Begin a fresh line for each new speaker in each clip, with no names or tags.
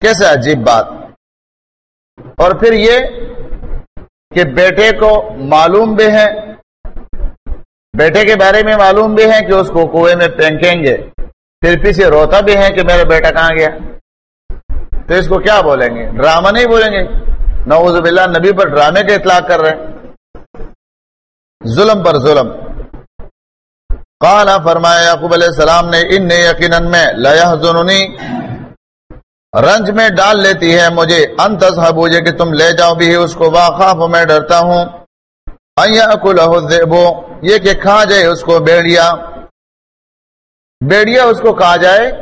کیسے عجیب بات۔ اور پھر یہ کہ بیٹے کو معلوم بھی ہے بیٹے کے بارے میں معلوم بھی ہے کہ اس کو کنویں میں پھینکیں گے، پھر پیچھے روتا بھی ہے کہ میرا بیٹا کہاں گیا۔ تو اس کو کیا بولیں گے؟ ڈرامہ نہیں بولیں گے؟ نعوذ باللہ، نبی پر ڈرامے کا اطلاق کر رہے ہیں۔ ظلم پر ظلم۔ قال، فرمایا، یعقوب علیہ السلام نے ان نے یقیناً میں لیحزننی رنج میں ڈال لیتی ہے مجھے انتظ حبوجے کہ تم لے جاؤ، بھی اس کو واخاف، میں ڈرتا ہوں۔ یہ کہ کھا جائے اس کو بیڑیا۔ بیڑیا اس کو کہا جائے۔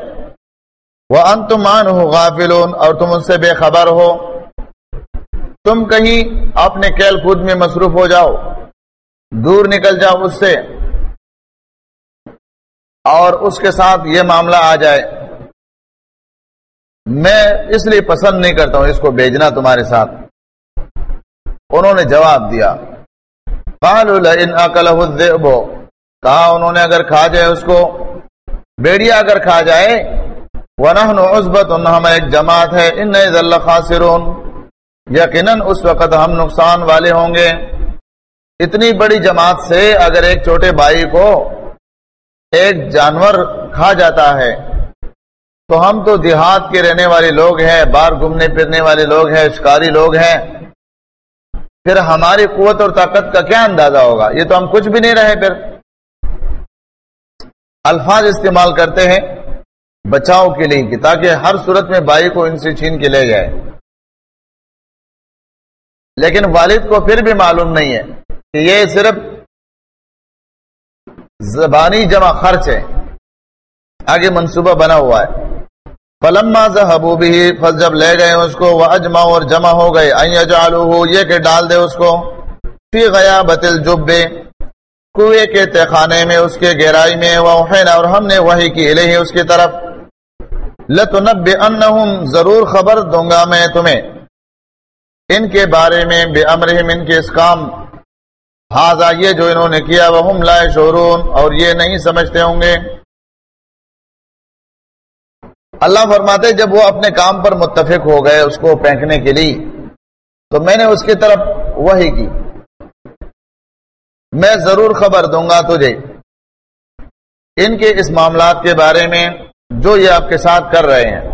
وہ انتمان ہو غافلون، اور تم ان سے بے خبر ہو۔ تم کہیں اپنے کیل کود میں مصروف ہو جاؤ۔ دور نکل جاؤ اس سے۔ اور اس کے ساتھ یہ معاملہ آ جائے۔ میں اس لیے پسند نہیں کرتا ہوں، اس کو بھیجنا تمہارے ساتھ۔ انہوں نے جواب دیا کہا، انہوں نے اگر کھا جائے اس کو، بیڑیا اگر کھا جائے عزبت ہم ایک جماعت ہے، ان خاصرون یقیناً اس وقت ہم نقصان والے ہوں گے۔ اتنی بڑی جماعت سے اگر ایک چھوٹے بھائی کو ایک جانور کھا جاتا ہے تو ہم تو دیہات کے رہنے والے لوگ ہیں، باہر گھومنے پھرنے والے لوگ ہیں، شکاری لوگ ہیں۔ پھر ہماری قوت اور طاقت کا کیا اندازہ ہوگا؟ یہ تو ہم کچھ بھی نہیں رہے پھر۔ الفاظ استعمال کرتے ہیں، بچاؤ کے لیے، کہ تاکہ ہر صورت میں بھائی کو ان سے چھین کے لے جائے۔ لیکن والد کو پھر بھی معلوم نہیں ہے کہ یہ صرف زبانی جمع خرچ ہے۔ آگے منصوبہ بنا ہوا ہے۔ فلما بھی فل جب لے گئے اس کو، وہ اجما اور جمع ہو گئے۔ یہ کہ ڈال دے اس کو۔ فی گیا بتل جبے کے تہخانے میں، اس کے گہرائی میں وحینا اور ہم نے وہی کی الہی اس کی طرف۔ لتنب انہم ضرور خبر دوں گا میں تمہیں۔ ان کے بارے میں بے امرہم ان کے اس کام۔ حاضا یہ جو انہوں نے کیا وہ لائے شورون اور یہ نہیں سمجھتے ہوں گے۔ اللہ فرماتے جب وہ اپنے کام پر متفق ہو گئے اس کو پھینکنے کے لیے، تو میں نے اس کی طرف وہی کی۔ میں ضرور خبر دوں گا تجھے۔ ان کے اس معاملات کے بارے میں جو یہ آپ کے ساتھ کر رہے ہیں۔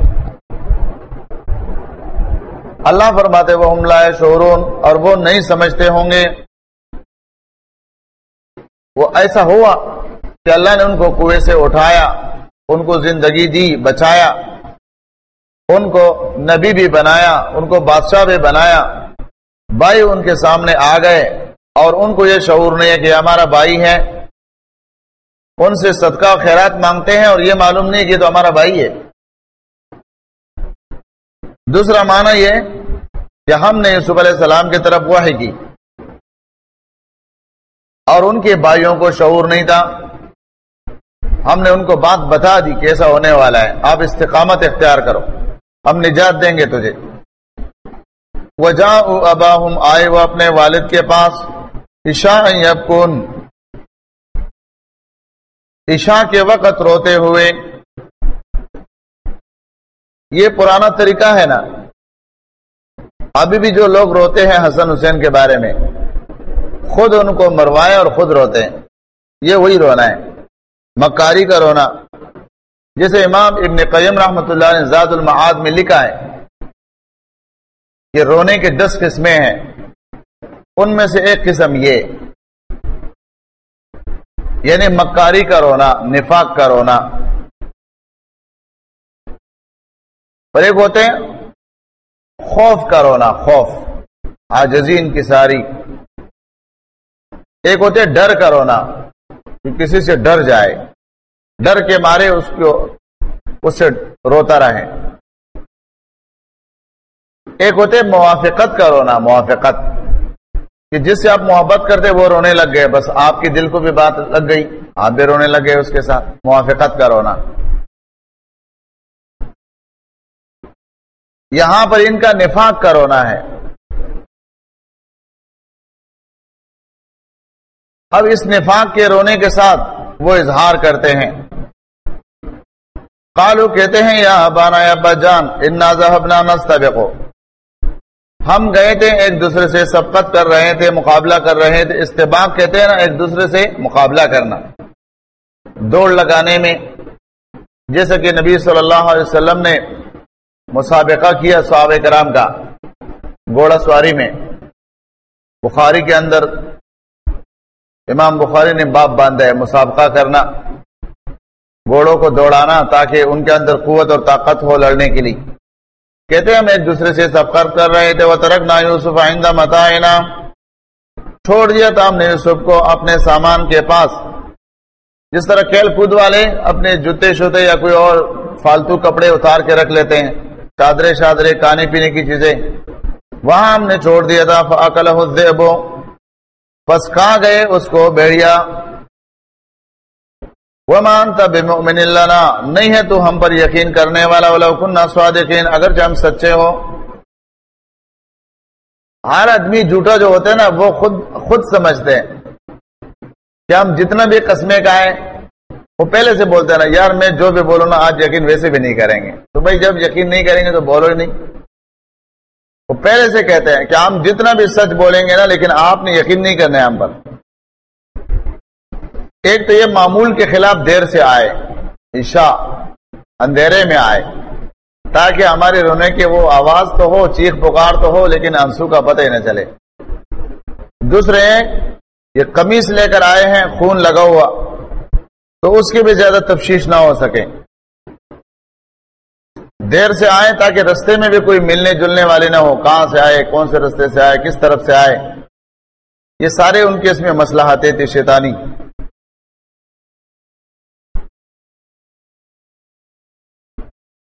اللہ فرماتے وہ حملہ شورون اور وہ نہیں سمجھتے ہوں گے۔ وہ ایسا ہوا کہ اللہ نے ان کو کنویں سے اٹھایا۔ ان کو زندگی دی، بچایا۔ ان کو نبی بھی بنایا، ان کو بادشاہ بھی بنایا۔ بھائی ان کے سامنے آ گئے اور ان کو یہ شعور نہیں ہے کہ ہمارا بھائی ہے۔ ان سے صدقہ، خیرات مانگتے ہیں اور یہ معلوم نہیں کہ تو ہمارا بھائی ہے۔ دوسرا معنی یہ کہ ہم نے یوسف علیہ السلام کی طرف وہ کی اور ان کے بھائیوں کو شعور نہیں تھا۔ ہم نے ان کو بات بتا دی کیسا ہونے والا ہے۔ آپ استقامت اختیار کرو۔ ہم نجات دیں گے تجھے۔ وہ جا ابا ہم آئے وہ اپنے والد کے پاس۔ عشا کن عشا کے وقت روتے ہوئے۔ یہ پرانا طریقہ ہے نا۔ ابھی بھی جو لوگ روتے ہیں حسن حسین کے بارے میں، خود ان کو مروائے اور خود روتے ہیں۔ یہ وہی رونا ہے۔ مکاری کا رونا۔ جیسے امام ابن قیم رحمۃ اللہ نے زاد المعاد میں لکھا ہے کہ رونے کے دس قسمیں ہیں۔ ان میں سے ایک قسم یہ یعنی مکاری کا رونا، نفاق کا رونا۔ اور ایک ہوتے ہیں، خوف کا رونا، خوف آجزین کی ساری۔ ایک ہوتے ڈر کا رونا۔ کہ کسی سے ڈر جائے، ڈر کے مارے اس کو، اس سے روتا رہے۔ ایک ہوتے موافقت کا رونا، موافقت۔ کہ جس سے آپ محبت کرتے وہ رونے لگ گئے، بس آپ کے دل کو بھی بات لگ گئی، آپ بھی رونے لگ گئے اس کے ساتھ، موافقت کا رونا۔ یہاں پر ان کا نفاق کا رونا ہے۔ اب اس نفاق کے رونے کے ساتھ وہ اظہار کرتے ہیں۔ قالو کہتے ہیں، یا ابانا، یا ابا جان، انا ذهبنا نستبق۔ ہم گئے تھے ایک دوسرے سے سبقت کر رہے تھے، مقابلہ کر رہے تھے۔ استباق کہتے ہیں نا، ایک دوسرے سے مقابلہ کرنا۔ دوڑ لگانے میں، جیسا کہ نبی صلی اللہ علیہ وسلم نے مسابقہ کیا صحابہ کرام کا گھوڑا سواری میں۔ بخاری کے اندر امام بخاری نے باپ باندھا ہے، مسابقہ کرنا، گھوڑوں کو دوڑانا تاکہ ان کے اندر قوت اور طاقت ہو لڑنے کے لیے۔ کہتے ہیں ہم ایک دوسرے سے سفر کر رہے تھے وہ ترک نہ یوسف آئندہ متا چھوڑ دیا تھا ہم نے یوسف کو اپنے سامان کے پاس۔ جس طرح کھیل کود والے اپنے جوتے شوتے یا کوئی اور فالتو کپڑے اتار کے رکھ لیتے ہیں، چادرے شادرے، کھانے پینے کی چیزیں۔ وہاں ہم نے چھوڑ دیا تھا فاقل پس کہاں گئے؟ اس کو بیڑیا۔ وہ مانتا بے اللہ نہیں ہے تو ہم پر یقین کرنے والا۔ والا کنہ سواد یقین اگر ہم سچے ہو۔ ہر آدمی جھوٹا جو ہوتا ہے نا، وہ خود خود سمجھتے ہیں۔ کہ ہم جتنا بھی قسمے کا ہے وہ پہلے سے بولتے ہیں نا، یار میں جو بھی بولوں نا، آج یقین ویسے بھی نہیں کریں گے۔ تو بھائی جب یقین نہیں کریں گے تو بولو ہی نہیں۔ وہ پہلے سے کہتے ہیں کہ ہم جتنا بھی سچ بولیں گے نا، لیکن آپ نے یقین نہیں کرنا ہے ہم پر۔ ایک تو یہ معمول کے خلاف دیر سے آئے عشاء اندھیرے میں آئے، تاکہ ہمارے رونے کے وہ آواز تو ہو، چیخ پکار تو ہو، لیکن انسو کا پتہ ہی نہ چلے۔ دوسرے یہ قمیص لے کر آئے ہیں، خون لگا ہوا، تو اس کی بھی زیادہ تفشیش نہ ہو سکے۔ دیر سے آئے تاکہ رستے میں بھی کوئی ملنے جلنے والے نہ ہو کہاں سے آئے؟ کون سے رستے سے آئے؟ کس طرف سے آئے؟ یہ سارے ان کے اس میں مسئلہ آتے تھے شیطانی۔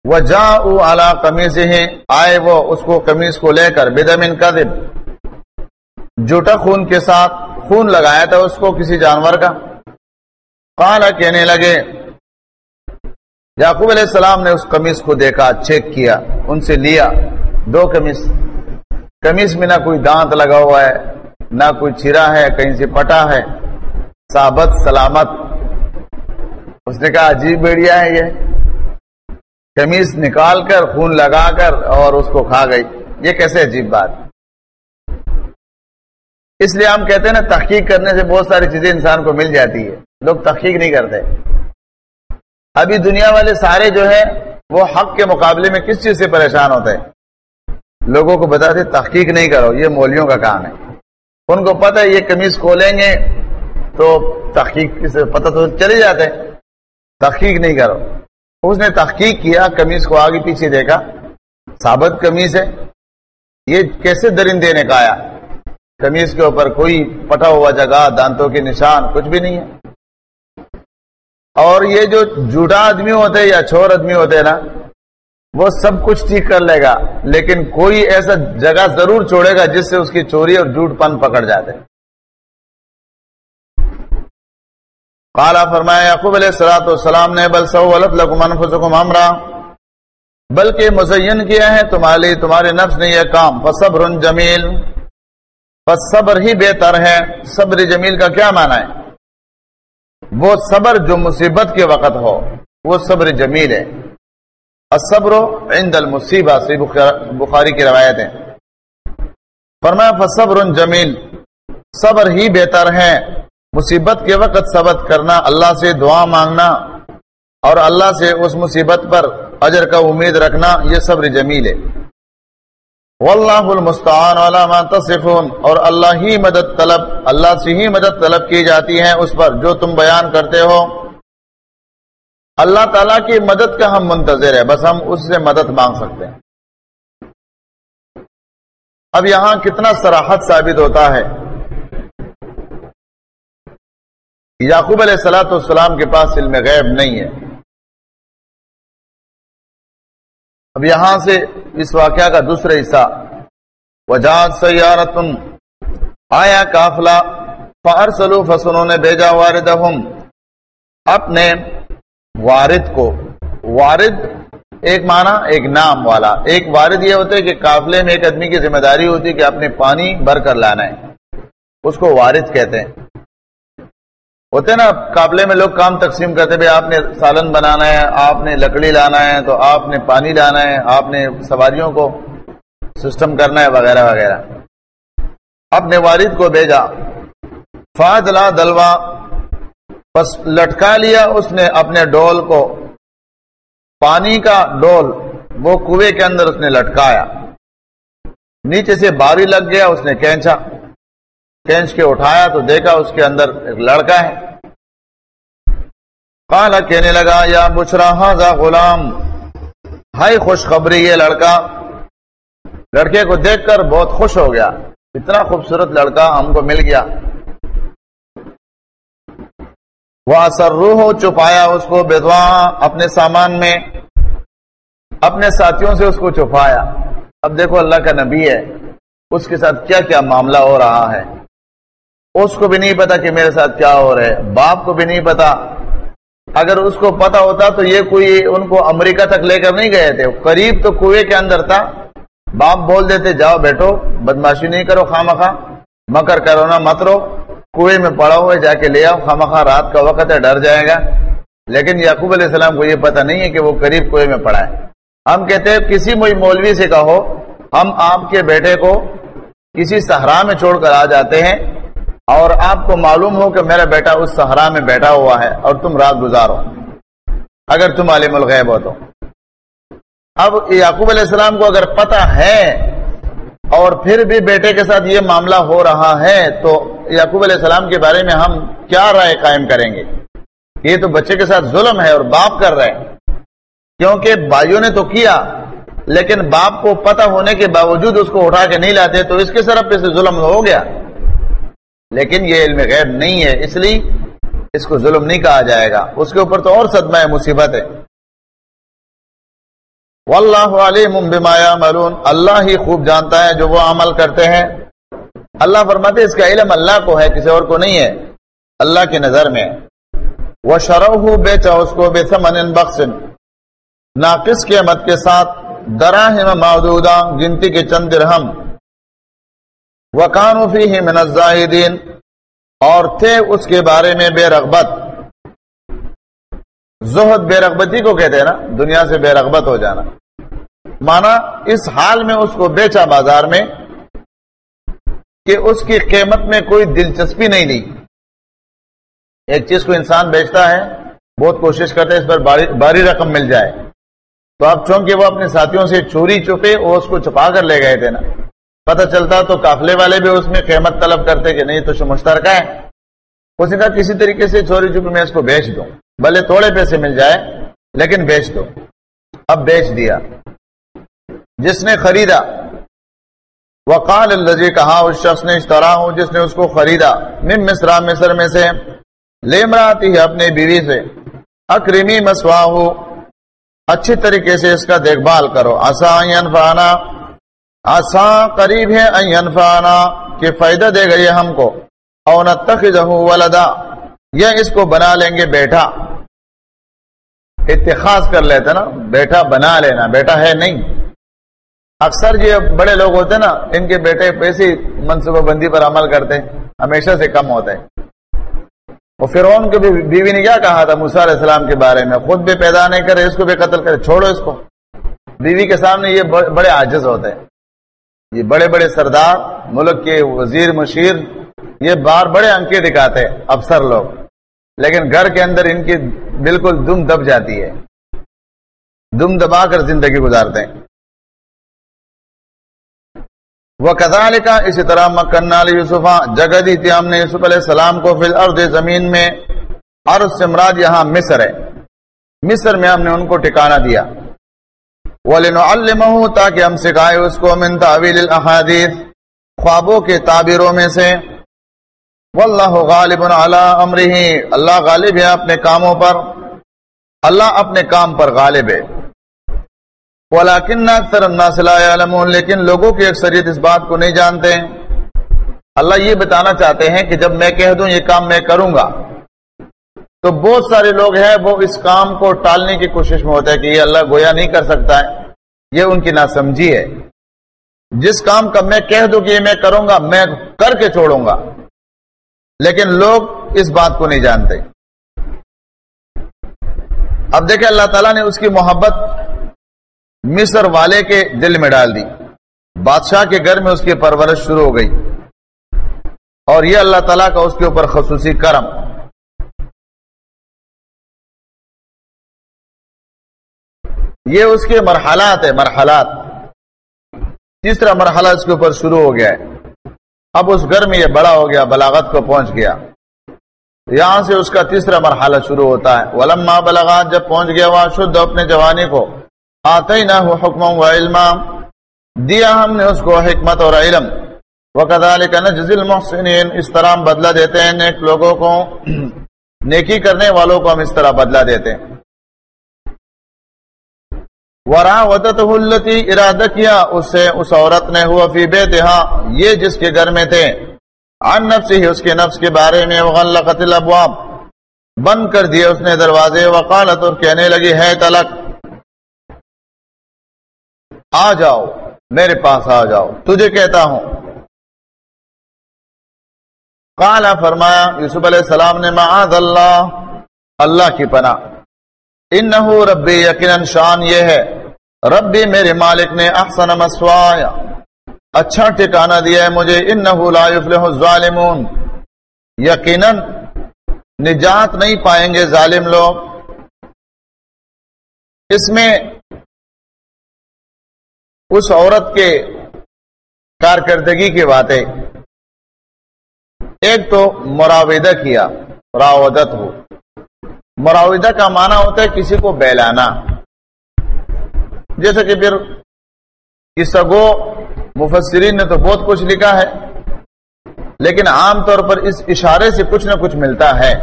وہ جا اعلی قمیض ہی آئے وہ اس کو قمیض کو لے کر بدمن کا دن جوٹا خون کے ساتھ خون لگایا تھا اس کو کسی جانور کا۔ کالا کہنے لگے یعقوب علیہ السلام نے اس قمیص کو دیکھا، چیک کیا، ان سے لیا، دو قمیص۔ قمیص میں نہ کوئی دانت لگا ہوا ہے، نہ کوئی چھرا ہے، کہیں سے پٹا ہے۔ ثابت، سلامت۔ اس نے کہا، عجیب بیڑیا ہے یہ۔ قمیص نکال کر، خون لگا کر اور اس کو کھا گئی۔ یہ کیسے عجیب بات۔ اس لیے ہم کہتے ہیں نا، تحقیق کرنے سے بہت ساری چیزیں انسان کو مل جاتی ہے۔ لوگ تحقیق نہیں کرتے۔ ابھی دنیا والے سارے جو ہے وہ حق کے مقابلے میں کس چیز سے پریشان ہوتے ہیں؟ لوگوں کو بتاتے تحقیق نہیں کرو، یہ مولیوں کا کام ہے۔ ان کو پتہ ہے، یہ قمیض کھولیں گے تو تحقیق سے پتہ تو چلے جاتے تحقیق نہیں کرو۔ اس نے تحقیق کیا، قمیض کو آگے پیچھے دیکھا۔ ثابت قمیض ہے۔ یہ کیسے درندے نے کہا قمیض کے اوپر کوئی پٹا ہوا جگہ، دانتوں کے نشان، کچھ بھی نہیں ہے۔ اور یہ جو جھوٹا آدمی ہوتے یا چھوڑ آدمی ہوتے نا، وہ سب کچھ ٹھیک کر لے گا، لیکن کوئی ایسا جگہ ضرور چھوڑے گا جس سے اس کی چوری اور جھوٹ پن پکڑ جاتے کالا فرمایا، یعقوب علیہ السلاۃ والسلام نے، بل سولت لکم فسکم ہمرا بلکہ مزین کیا ہے تمہاری تمہارے نفس نے یہ کام، فصبر جمیل بس صبر ہی بہتر ہے، صبر جمیل کا کیا معنی ہے؟ وہ صبر جو مصیبت کے وقت ہو، وہ صبر جمیل ہے۔ صبر عند المصیبہ سے بخاری کی روایت ہے۔ فرمایا، فصبر جمیل، صبر ہی بہتر ہے۔ مصیبت کے وقت صبر کرنا، اللہ سے دعا مانگنا اور اللہ سے اس مصیبت پر اجر کا امید رکھنا، یہ صبر جمیل ہے۔ واللہ المستعان علامہ تصفون، اور اللہ ہی مدد طلب، اللہ سے ہی مدد طلب کی جاتی ہے اس پر جو تم بیان کرتے ہو۔ اللہ تعالیٰ کی مدد کا ہم منتظر ہے بس ہم اس سے مدد مانگ سکتے ہیں۔ اب یہاں کتنا سراحت ثابت ہوتا ہے۔ یعقوب علیہ السلاۃ والسلام کے پاس علم غیب نہیں ہے۔ اب یہاں سے اس واقعہ کا دوسرا حصہ۔ وجاد سیارتن، آیا کافلا فارسلو، فسنوں نے بھیجا وارد اپنے وارد کو، وارد ایک معنی، ایک نام والا۔ ایک وارد یہ ہوتا ہے کہ قافلے میں ایک آدمی کی ذمہ داری ہوتی ہے کہ اپنے پانی بھر کر لانا ہے۔ اس کو وارد کہتے ہیں۔ ہوتے نا، قابلے میں لوگ کام تقسیم کرتے بھائی آپ نے سالن بنانا ہے، آپ نے لکڑی لانا ہے، تو آپ نے پانی لانا ہے، آپ نے سواریوں کو سسٹم کرنا ہے، وغیرہ وغیرہ۔ اپنے والد کو بھیجا۔ فاضلا دلوا، بس لٹکا لیا اس نے اپنے ڈول کو۔ پانی کا ڈول، وہ کنویں کے اندر اس نے لٹکایا۔ نیچے سے باری لگ گیا، اس نے کینچا۔ کینچ کے اٹھایا تو دیکھا اس کے اندر ایک لڑکا ہے۔ کالا کہنے لگا، یا بچرا ہاں غلام۔ ہائی خوشخبری یہ لڑکا۔ لڑکے کو دیکھ کر بہت خوش ہو گیا۔ اتنا خوبصورت لڑکا ہم کو مل گیا۔ وہ اثر روح چپایا اس کو بدوا اپنے سامان میں، اپنے ساتھیوں سے اس کو چھپایا۔ اب دیکھو، اللہ کا نبی ہے۔ اس کے ساتھ کیا کیا معاملہ ہو رہا ہے۔ اس کو بھی نہیں پتا کہ میرے ساتھ کیا ہو رہا ہے، باپ کو بھی نہیں پتا۔ اگر اس کو پتا ہوتا تو یہ کوئی ان کو امریکہ تک لے کر نہیں گئے تھے۔ قریب تو کنویں کے اندر تھا۔ باپ بول دیتے، جاؤ بیٹھو، بدماشی نہیں کرو خام خواہ مکر کرو نا مت رو۔ کنویں میں پڑا ہوئے جا کے لے آؤ۔ خام رات کا وقت ہے، ڈر جائے گا۔ لیکن یعقوب علیہ السلام کو یہ پتا نہیں ہے کہ وہ قریب کنویں میں پڑا ہے۔ ہم کہتے ہیں، کسی مجھ مولوی سے کہو، ہم آپ کے بیٹے کو کسی صحرا میں چھوڑ کر آ جاتے ہیں۔ اور آپ کو معلوم ہو کہ میرا بیٹا اس صحرا میں بیٹھا ہوا ہے اور تم رات گزارو اگر تم عالم الغیب ہو تو۔ اب یعقوب علیہ السلام کو اگر پتہ ہے اور پھر بھی بیٹے کے ساتھ یہ معاملہ ہو رہا ہے، تو یعقوب علیہ السلام کے بارے میں ہم کیا رائے قائم کریں گے؟ یہ تو بچے کے ساتھ ظلم ہے اور باپ کر رہے ہیں۔ کیونکہ بھائیوں نے تو کیا، لیکن باپ کو پتہ ہونے کے باوجود اس کو اٹھا کے نہیں لاتے، تو اس کے سرف پہ سے ظلم ہو گیا۔ لیکن یہ علم غیر نہیں ہے، اس لیے اس کو ظلم نہیں کہا جائے گا۔ اس کے اوپر تو اور صدمہ ہے مصیبت ہے۔ واللہ علیم بما یعملون۔ اللہ ہی خوب جانتا ہے جو وہ عمل کرتے ہیں۔ اللہ فرماتے اس کا علم اللہ کو ہے، کسی اور کو نہیں ہے۔ اللہ کی نظر میں۔ وہ شرح بیچا، اس کو بے ثمن بخشن ناقص قیمت کے ساتھ، دراہم معدودہ گنتی کے چند درہم۔ وکان فی من الزاہدین اور تھے اس کے بارے میں بے رغبت۔ زہد بے رغبتی کو کہتے ہیں نا دنیا سے بے رغبت ہو جانا۔ مانا اس حال میں اس کو بیچا بازار میں کہ اس کی قیمت میں کوئی دلچسپی نہیں لی۔ ایک چیز کو انسان بیچتا ہے بہت کوشش کرتے اس پر باری, باری رقم مل جائے۔ تو اب چونکہ وہ اپنے ساتھیوں سے چوری چپے وہ اس کو چھپا کر لے گئے تھے نا۔ پتہ چلتا تو کافلے والے بھی اس میں قیمت طلب کرتے کہ نہیں تو مشترکہ ہے اس نے کہا کسی طریقے سے چوری چپے میں اس کو بیچ دوں۔ بھلے تھوڑے پیسے مل جائے، لیکن بیچ دو۔ اب بیچ دیا۔ جس نے خریدا۔ وقال الجی کہا، اس شخص نے اشترا ہوں جس نے اس کو خریدا۔ من مصرا مصر میں سے۔ لیمراتی ہے اپنی بیوی سے۔ اکرمی مسواہ اچھی طریقے سے اس کا دیکھ بھال کرو۔ انفانا آسا قریب ہے انفانا کہ فائدہ دے گا یہ ہم کو۔ او ولدا یا اس کو بنا لیں گے بیٹا۔ اتخاذ کر لیتے نا، بیٹا بنا لینا، بیٹا ہے نہیں۔ اکثر یہ بڑے لوگ ہوتے نا، ان کے بیٹے پیسی منصوبہ بندی پر عمل کرتے ہمیشہ سے کم ہوتے ہیں۔ وہ فرعون کی بیوی نے کیا کہا تھا علیہ السلام کے بارے میں؟ خود بھی پیدا نہیں کرے، اس کو بھی قتل کرے، چھوڑو اس کو۔ بیوی کے سامنے یہ بڑے عاجز ہوتے ہیں۔ یہ بڑے بڑے سردار، ملک کے وزیر مشیر، یہ بار بڑے انکے دکھاتے افسر لوگ۔ لیکن گھر کے اندر ان کی بالکل دم دب جاتی ہے۔ دم دبا کر زندگی گزارتے ہیں۔ وہ کزال کا اسی طرح مکن یوسفا جگہ دی تھی ہم نے یوسف علیہ السلام کو فی الارض زمین میں، عرض سے مراد یہاں مصر ہے۔ مصر میں ہم نے ان کو ٹھکانہ دیا۔ وَلِنُعَلِّمَهُ تاکہ ہم سکھائے اس کو من تعویل الاحادیث، خوابوں کے تعبیروں میں سے۔ واللہ غالب علی امرہ۔ اللہ غالب ہے اپنے کاموں پر۔ اللہ اپنے کام پر غالب ہے۔ لیکن لوگوں کی اکثریت اس بات کو نہیں جانتے۔ اللہ یہ بتانا چاہتے ہیں کہ جب میں کہہ دوں، یہ کام میں کروں گا۔ تو بہت سارے لوگ ہیں وہ اس کام کو ٹالنے کی کوشش میں ہوتا ہے کہ یہ اللہ گویا نہیں کر سکتا ہے۔ یہ ان کی ناسمجھی ہے۔ جس کام کا میں کہہ دوں کہ یہ میں کروں گا، میں کر کے چھوڑوں گا۔ لیکن لوگ اس بات کو نہیں جانتے۔ اب دیکھیں اللہ تعالیٰ نے اس کی محبت مصر والے کے دل میں ڈال دی۔ بادشاہ کے گھر میں اس کی پرورش شروع ہو گئی۔ اور یہ اللہ تعالیٰ کا اس کے اوپر خصوصی کرم۔ یہ اس کے مرحلات ہے مرحلات۔ تیسرا مرحلہ اس کے اوپر شروع ہو گیا ہے، اب اس گھر میں یہ بڑا ہو گیا، بلاغت کو پہنچ گیا۔ یہاں سے اس کا تیسرا مرحلہ شروع ہوتا ہے۔ ولما بلاغات جب پہنچ گیا وہاں شدھ اپنے جوانی کو۔ آتے ہی نہ ہو حکم و علم دیا ہم نے اس کو حکمت اور علم۔ وہ کدال کا نجل محسنین اس طرح ہم بدلا دیتے ہیں، نیک لوگوں کو، نیکی کرنے والوں کو ہم اس طرح بدلا دیتے ہیں۔ ورا ودت التی ارادہ کیا اس سے اس عورت نے ہوا فی بیتہا، یہ جس کے گھر میں تھے۔ عن نفسی اس کے نفس کے بارے میں وغلقت الابواب بند کر دیے اس نے دروازے، وقالت، اور کہنے لگی، ہے تلک آ جاؤ، میرے پاس آ جاؤ، تجھے کہتا ہوں۔ قالا فرمایا، یوسف علیہ السلام نے، معاذ اللہ اللہ کی پناہ۔ انہو ربی یقیناً شان یہ ہے، ربی میرے مالک نے احسن مسوایا اچھا ٹھکانہ دیا ہے مجھے، انہو لا یفلح الظالمون۔ یقیناً نجات نہیں پائیں گے ظالم لوگ۔ اس میں اس عورت کے کارکردگی کی باتیں۔ ایک تو مراودہ کیا راودت ہو۔ مراودہ کا معنی ہوتا ہے کسی کو بہلانا جیسا کہ پھر سگو مفسرین نے تو بہت کچھ لکھا ہے، لیکن عام طور پر اس اشارے سے کچھ نہ کچھ ملتا ہے۔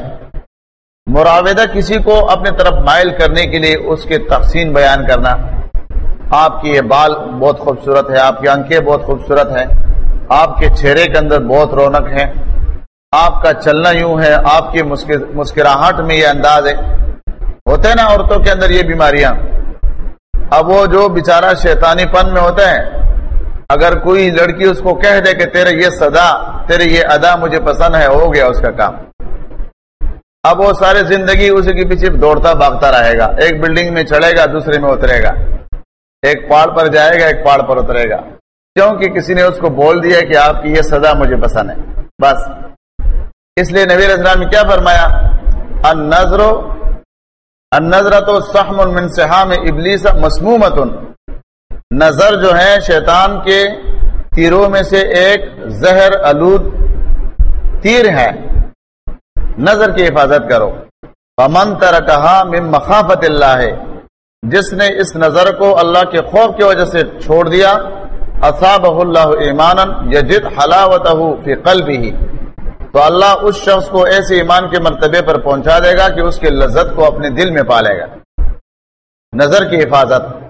مراودہ کسی کو اپنے طرف مائل کرنے کے لیے اس کے تقسیم بیان کرنا۔ آپ کی یہ بال بہت خوبصورت ہے، آپ کی آنکھیں بہت خوبصورت ہیں، آپ کے چہرے کے اندر بہت رونق ہے آپ کا چلنا یوں ہے، آپ کی مسکراہٹ میں یہ انداز ہے۔ ہوتے ہیں نا عورتوں کے اندر یہ بیماریاں۔ اب وہ جو بیچارہ شیطانی پن میں ہوتا ہے، اگر کوئی لڑکی اس کو کہہ دے کہ تیرے یہ صدا، تیرے یہ ادا مجھے پسند ہے، ہو گیا اس کا کام۔ اب وہ سارے زندگی اسی کے پیچھے دوڑتا بھاگتا رہے گا۔ ایک بلڈنگ میں چڑھے گا، دوسرے میں اترے گا۔ ایک پہاڑ پر جائے گا، ایک پہاڑ پر اترے گا۔ کیونکہ کسی نے اس کو بول دیا کہ آپ کی یہ سزا مجھے پسند ہے۔ بس۔ اس لیے نبی اسلام نے کیا فرمایا؟ النظر النظر تو سحم من سحام ابلیس مسمومت نظر جو ہے شیطان کے تیروں میں سے ایک زہر الود تیر ہے۔ نظر کی حفاظت کرو۔ پمن ترکہا من مخافت اللہ ہے جس نے اس نظر کو اللہ کے خوف کی وجہ سے چھوڑ دیا، اصابہ اللہ ایمانا، یجد حلاوتہ فی قلبہ۔ تو اللہ اس شخص کو ایسے ایمان کے مرتبے پر پہنچا دے گا کہ اس کے لذت کو اپنے دل میں پالے گا۔ نظر کی حفاظت۔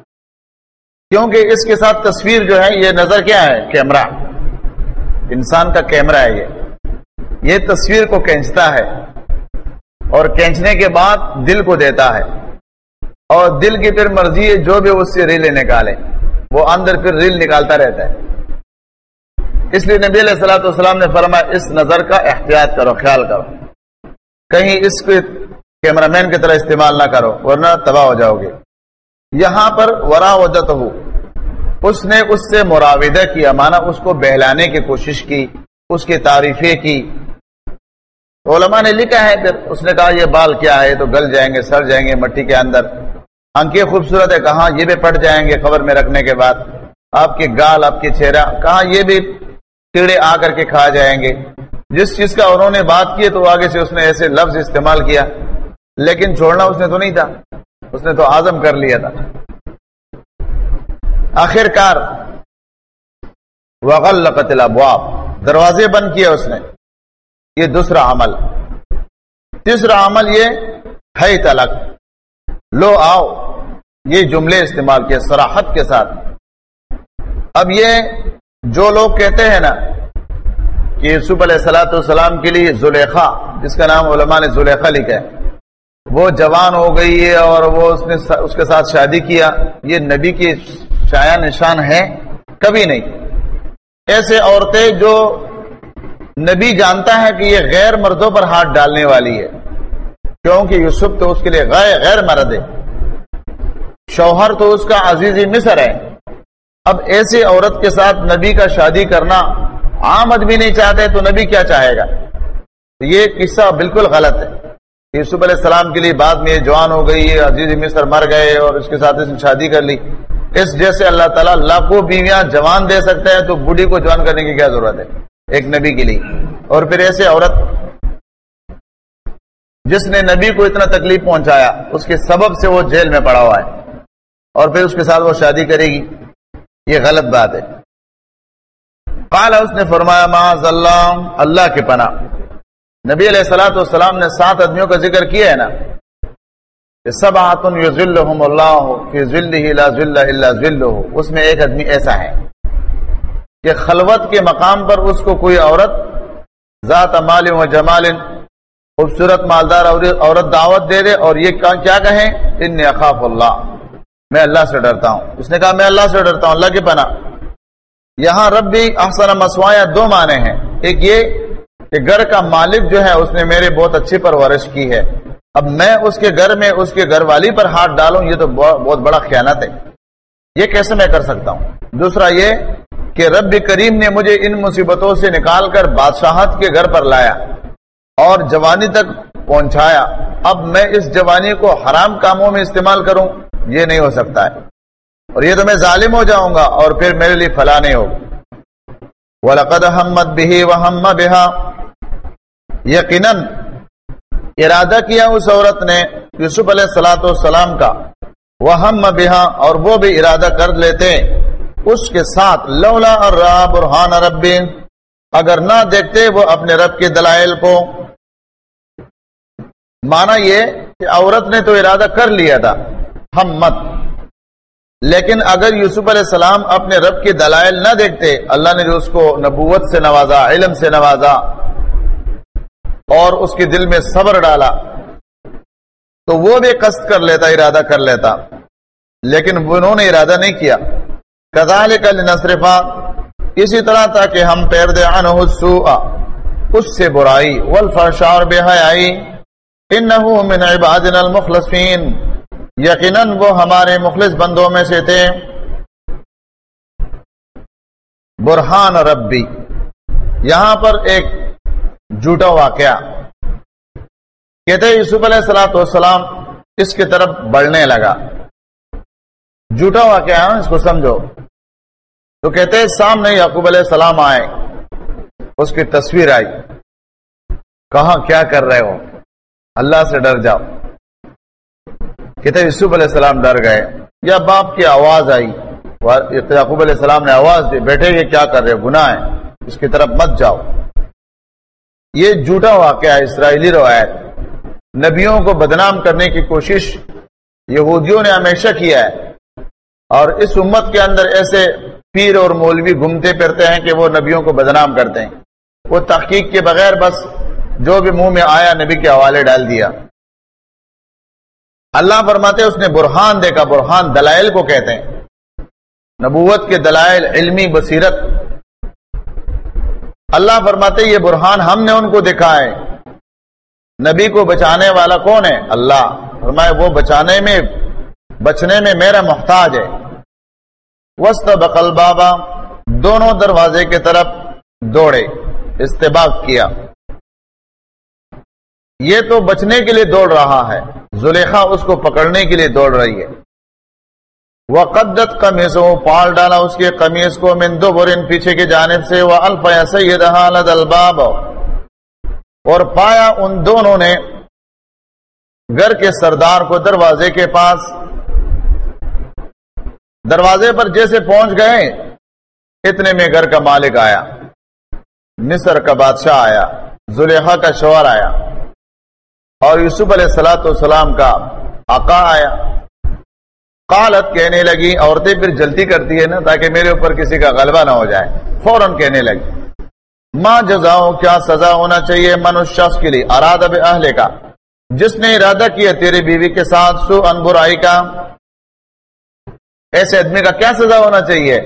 کیونکہ اس کے ساتھ تصویر جو ہے، یہ نظر کیا ہے؟ کیمرہ۔ انسان کا کیمرہ ہے یہ۔ یہ تصویر کو کھینچتا ہے اور کھینچنے کے بعد دل کو دیتا ہے۔ اور دل کی پھر مرضی ہے جو بھی اس سے ریلے نکالے۔ وہ اندر پھر ریل نکالتا رہتا ہے۔ اس لیے نبی علیہ السلاۃ والسلام نے فرمایا، اس نظر کا احتیاط کرو، خیال کرو۔ کہیں اس کو کیمرہ مین کی طرح استعمال نہ کرو، ورنہ تباہ ہو جاؤ گے۔ یہاں پر ورا وجت ہو اس نے اس سے مراودہ کیا مانا اس کو بہلانے کی کوشش کی، اس کی تعریفیں کی۔ علماء نے لکھا ہے، پھر اس نے کہا، یہ بال کیا ہے؟ تو گل جائیں گے، سڑ جائیں گے مٹی کے اندر۔ انکے خوبصورت ہے، کہاں یہ بھی پٹ جائیں گے خبر میں رکھنے کے بعد۔ آپ کے گال، آپ کے چہرہ، کہاں یہ بھی کیڑے آ کر کے کھا جائیں گے۔ جس چیز کا انہوں نے بات کی تو آگے سے اس نے ایسے لفظ استعمال کیا۔ لیکن چھوڑنا اس نے تو نہیں تھا، اس نے تو آزم کر لیا تھا۔ آخر کار وغل قتل ابواب دروازے بند کیا اس نے۔ یہ دوسرا عمل۔ تیسرا عمل یہ ہے تلک لو آؤ۔ یہ جملے استعمال کیے سراحت کے ساتھ۔ اب یہ جو لوگ کہتے ہیں نا کہ یوسف علیہ السلاۃ والسلام کے لیے زلیخا، جس کا نام علماء نے زلیخا لکھا ہے، وہ جوان ہو گئی ہے اور وہ اس نے اس کے ساتھ شادی کیا، یہ نبی کی شایا نشان ہے کبھی نہیں۔ ایسے عورتیں جو نبی جانتا ہے کہ یہ غیر مردوں پر ہاتھ ڈالنے والی ہے، کیونکہ یوسف تو اس کے لیے غیر غیر مرد ہے۔ شوہر تو اس کا عزیزی مصر ہے۔ اب ایسی عورت کے ساتھ نبی کا شادی کرنا عام آدمی نہیں چاہتے، تو نبی کیا چاہے گا؟ یہ قصہ بالکل غلط ہے۔ یوسف علیہ السلام کے لیے بعد میں جوان ہو گئی عزیز مصر مر گئے اور اس کے ساتھ اس نے شادی کر لی۔ اس جیسے اللہ تعالیٰ لاکھوں بیویاں جوان دے سکتے ہیں، تو بوڑھی کو جوان کرنے کی کیا ضرورت ہے؟ ایک نبی کے لیے۔ اور پھر ایسے عورت جس نے نبی کو اتنا تکلیف پہنچایا، اس کے سبب سے وہ جیل میں پڑا ہوا ہے۔ اور پھر اس کے ساتھ وہ شادی کرے گی۔ یہ غلط بات ہے۔ قال، اس نے فرمایا، معاذ اللہ اللہ کے پناہ۔ نبی علیہ السلاۃ والسلام نے سات آدمیوں کا ذکر کیا ہے نا سب آتن اللہ فی لا ذل الا اس میں ایک آدمی ایسا ہے کہ خلوت کے مقام پر اس کو کوئی عورت، ذات مال و جمال، خوبصورت مالدار عورت دعوت دے دے اور یہ کیا کہیں؟ ان اخاف اللہ۔ میں اللہ سے ڈرتا ہوں۔ اس نے کہا، میں اللہ سے ڈرتا ہوں، اللہ کے پناہ۔ یہاں رب بھی احسن مسوایا دو معنی ہیں۔ ایک یہ کہ گھر کا مالک جو ہے، اس نے میرے بہت اچھی پرورش کی ہے۔ اب میں اس کے گھر میں اس کے گھر والی پر ہاتھ ڈالوں، یہ تو بہت بڑا خیانت ہے۔ یہ کیسے میں کر سکتا ہوں؟ دوسرا یہ کہ رب کریم نے مجھے ان مصیبتوں سے نکال کر بادشاہت کے گھر پر لایا اور جوانی تک پہنچایا۔ اب میں اس جوانی کو حرام کاموں میں استعمال کروں۔ یہ نہیں ہو سکتا ہے۔ اور یہ تو میں ظالم ہو جاؤں گا اور پھر میرے لیے فلاں نہیں ہوگا وَلَقَدْ هَمَّتْ بِهِ وَهَمَّ بِهَا۔ یقیناً ارادہ کیا اس عورت نے یوسف علیہ السلاۃ والسلام کا۔ وَهَمَّ بِهَا۔ اور وہ بھی ارادہ کر لیتے۔ اس کے ساتھ لولا الرَّا بُرْحَانَ رَبِّ اگر نہ دیکھتے وہ اپنے رب کے دلائل کو۔ مانا یہ کہ عورت نے تو ارادہ کر لیا تھا۔ ہم مت لیکن اگر یوسف علیہ السلام اپنے رب کے دلائل نہ دیکھتے، اللہ نے جو اس کو نبوت سے نوازا، علم سے نوازا، اور اس کے دل میں صبر ڈالا، تو وہ بھی قصد کر لیتا، ارادہ کر لیتا۔ لیکن انہوں نے ارادہ نہیں کیا۔ کزال کل نصرفا اسی طرح تھا کہ ہم پیر دے اس سے برائی والفرشار بے حیائی، انہو من عبادنا المخلصین۔ یقیناً وہ ہمارے مخلص بندوں میں سے تھے۔ برہان ربی، یہاں پر ایک جھوٹا واقعہ۔ کہتے یوسف علیہ السلاۃ والسلام اس کی طرف بڑھنے لگا۔ جھوٹا واقعہ اس کو سمجھو۔ تو کہتے سامنے یعقوب علیہ السلام آئے۔ اس کی تصویر آئی۔ کہاں، کیا کر رہے ہو؟ اللہ سے ڈر جاؤ۔ کہتے یوسف علیہ السلام ڈر گئے، یا باپ کی آواز آئی۔ یعقوب علیہ السلام نے آواز دی بیٹھے یہ کیا کر رہے گناہ ہے، اس کی طرف مت جاؤ۔ یہ جھوٹا واقعہ ہے، اسرائیلی روایت۔ نبیوں کو بدنام کرنے کی کوشش یہودیوں نے ہمیشہ کیا ہے۔ اور اس امت کے اندر ایسے پیر اور مولوی گھومتے پھرتے ہیں کہ وہ نبیوں کو بدنام کرتے ہیں۔ وہ تحقیق کے بغیر بس جو بھی منہ میں آیا، نبی کے حوالے ڈال دیا۔ اللہ فرماتے اس نے برہان دیکھا، برہان دلائل کو کہتے ہیں۔ نبوت کے دلائل، علمی بصیرت۔ اللہ فرماتے یہ برہان ہم نے ان کو دکھا ہے نبی کو بچانے والا کون ہے؟ اللہ۔ فرمائے وہ بچانے میں، بچنے میں میرا محتاج ہے۔ وسط بقل بابا دونوں دروازے کی طرف دوڑے، استباق کیا۔ یہ تو بچنے کے لیے دوڑ رہا ہے۔ زلیخا اس کو پکڑنے کے لیے دوڑ رہی ہے۔ وہ قدت قمیص پال ڈالا اس کے قمیص کو من دو برن پیچھے کی جانب سے۔ وہ الفا سید الباب۔ اور پایا ان دونوں نے گھر کے سردار کو دروازے کے پاس۔ دروازے پر جیسے پہنچ گئے، اتنے میں گھر کا مالک آیا۔ مصر کا بادشاہ آیا۔ زلیخا کا شوہر آیا۔ اور یوسف علیہ السلاۃ والسلام کا آقا آیا۔ قالت کہنے لگی، عورتیں پھر جلدی کرتی ہے نا تاکہ میرے اوپر کسی کا غلبہ نہ ہو جائے۔ فوراً کہنے لگی، ماں جزاؤں کیا سزا ہونا چاہیے من اس شخص کے لیے؟ اراد اب اہل کا۔ جس نے ارادہ کیا تیرے بیوی کے ساتھ سو ان برائی کا، ایسے آدمی کا کیا سزا ہونا چاہیے؟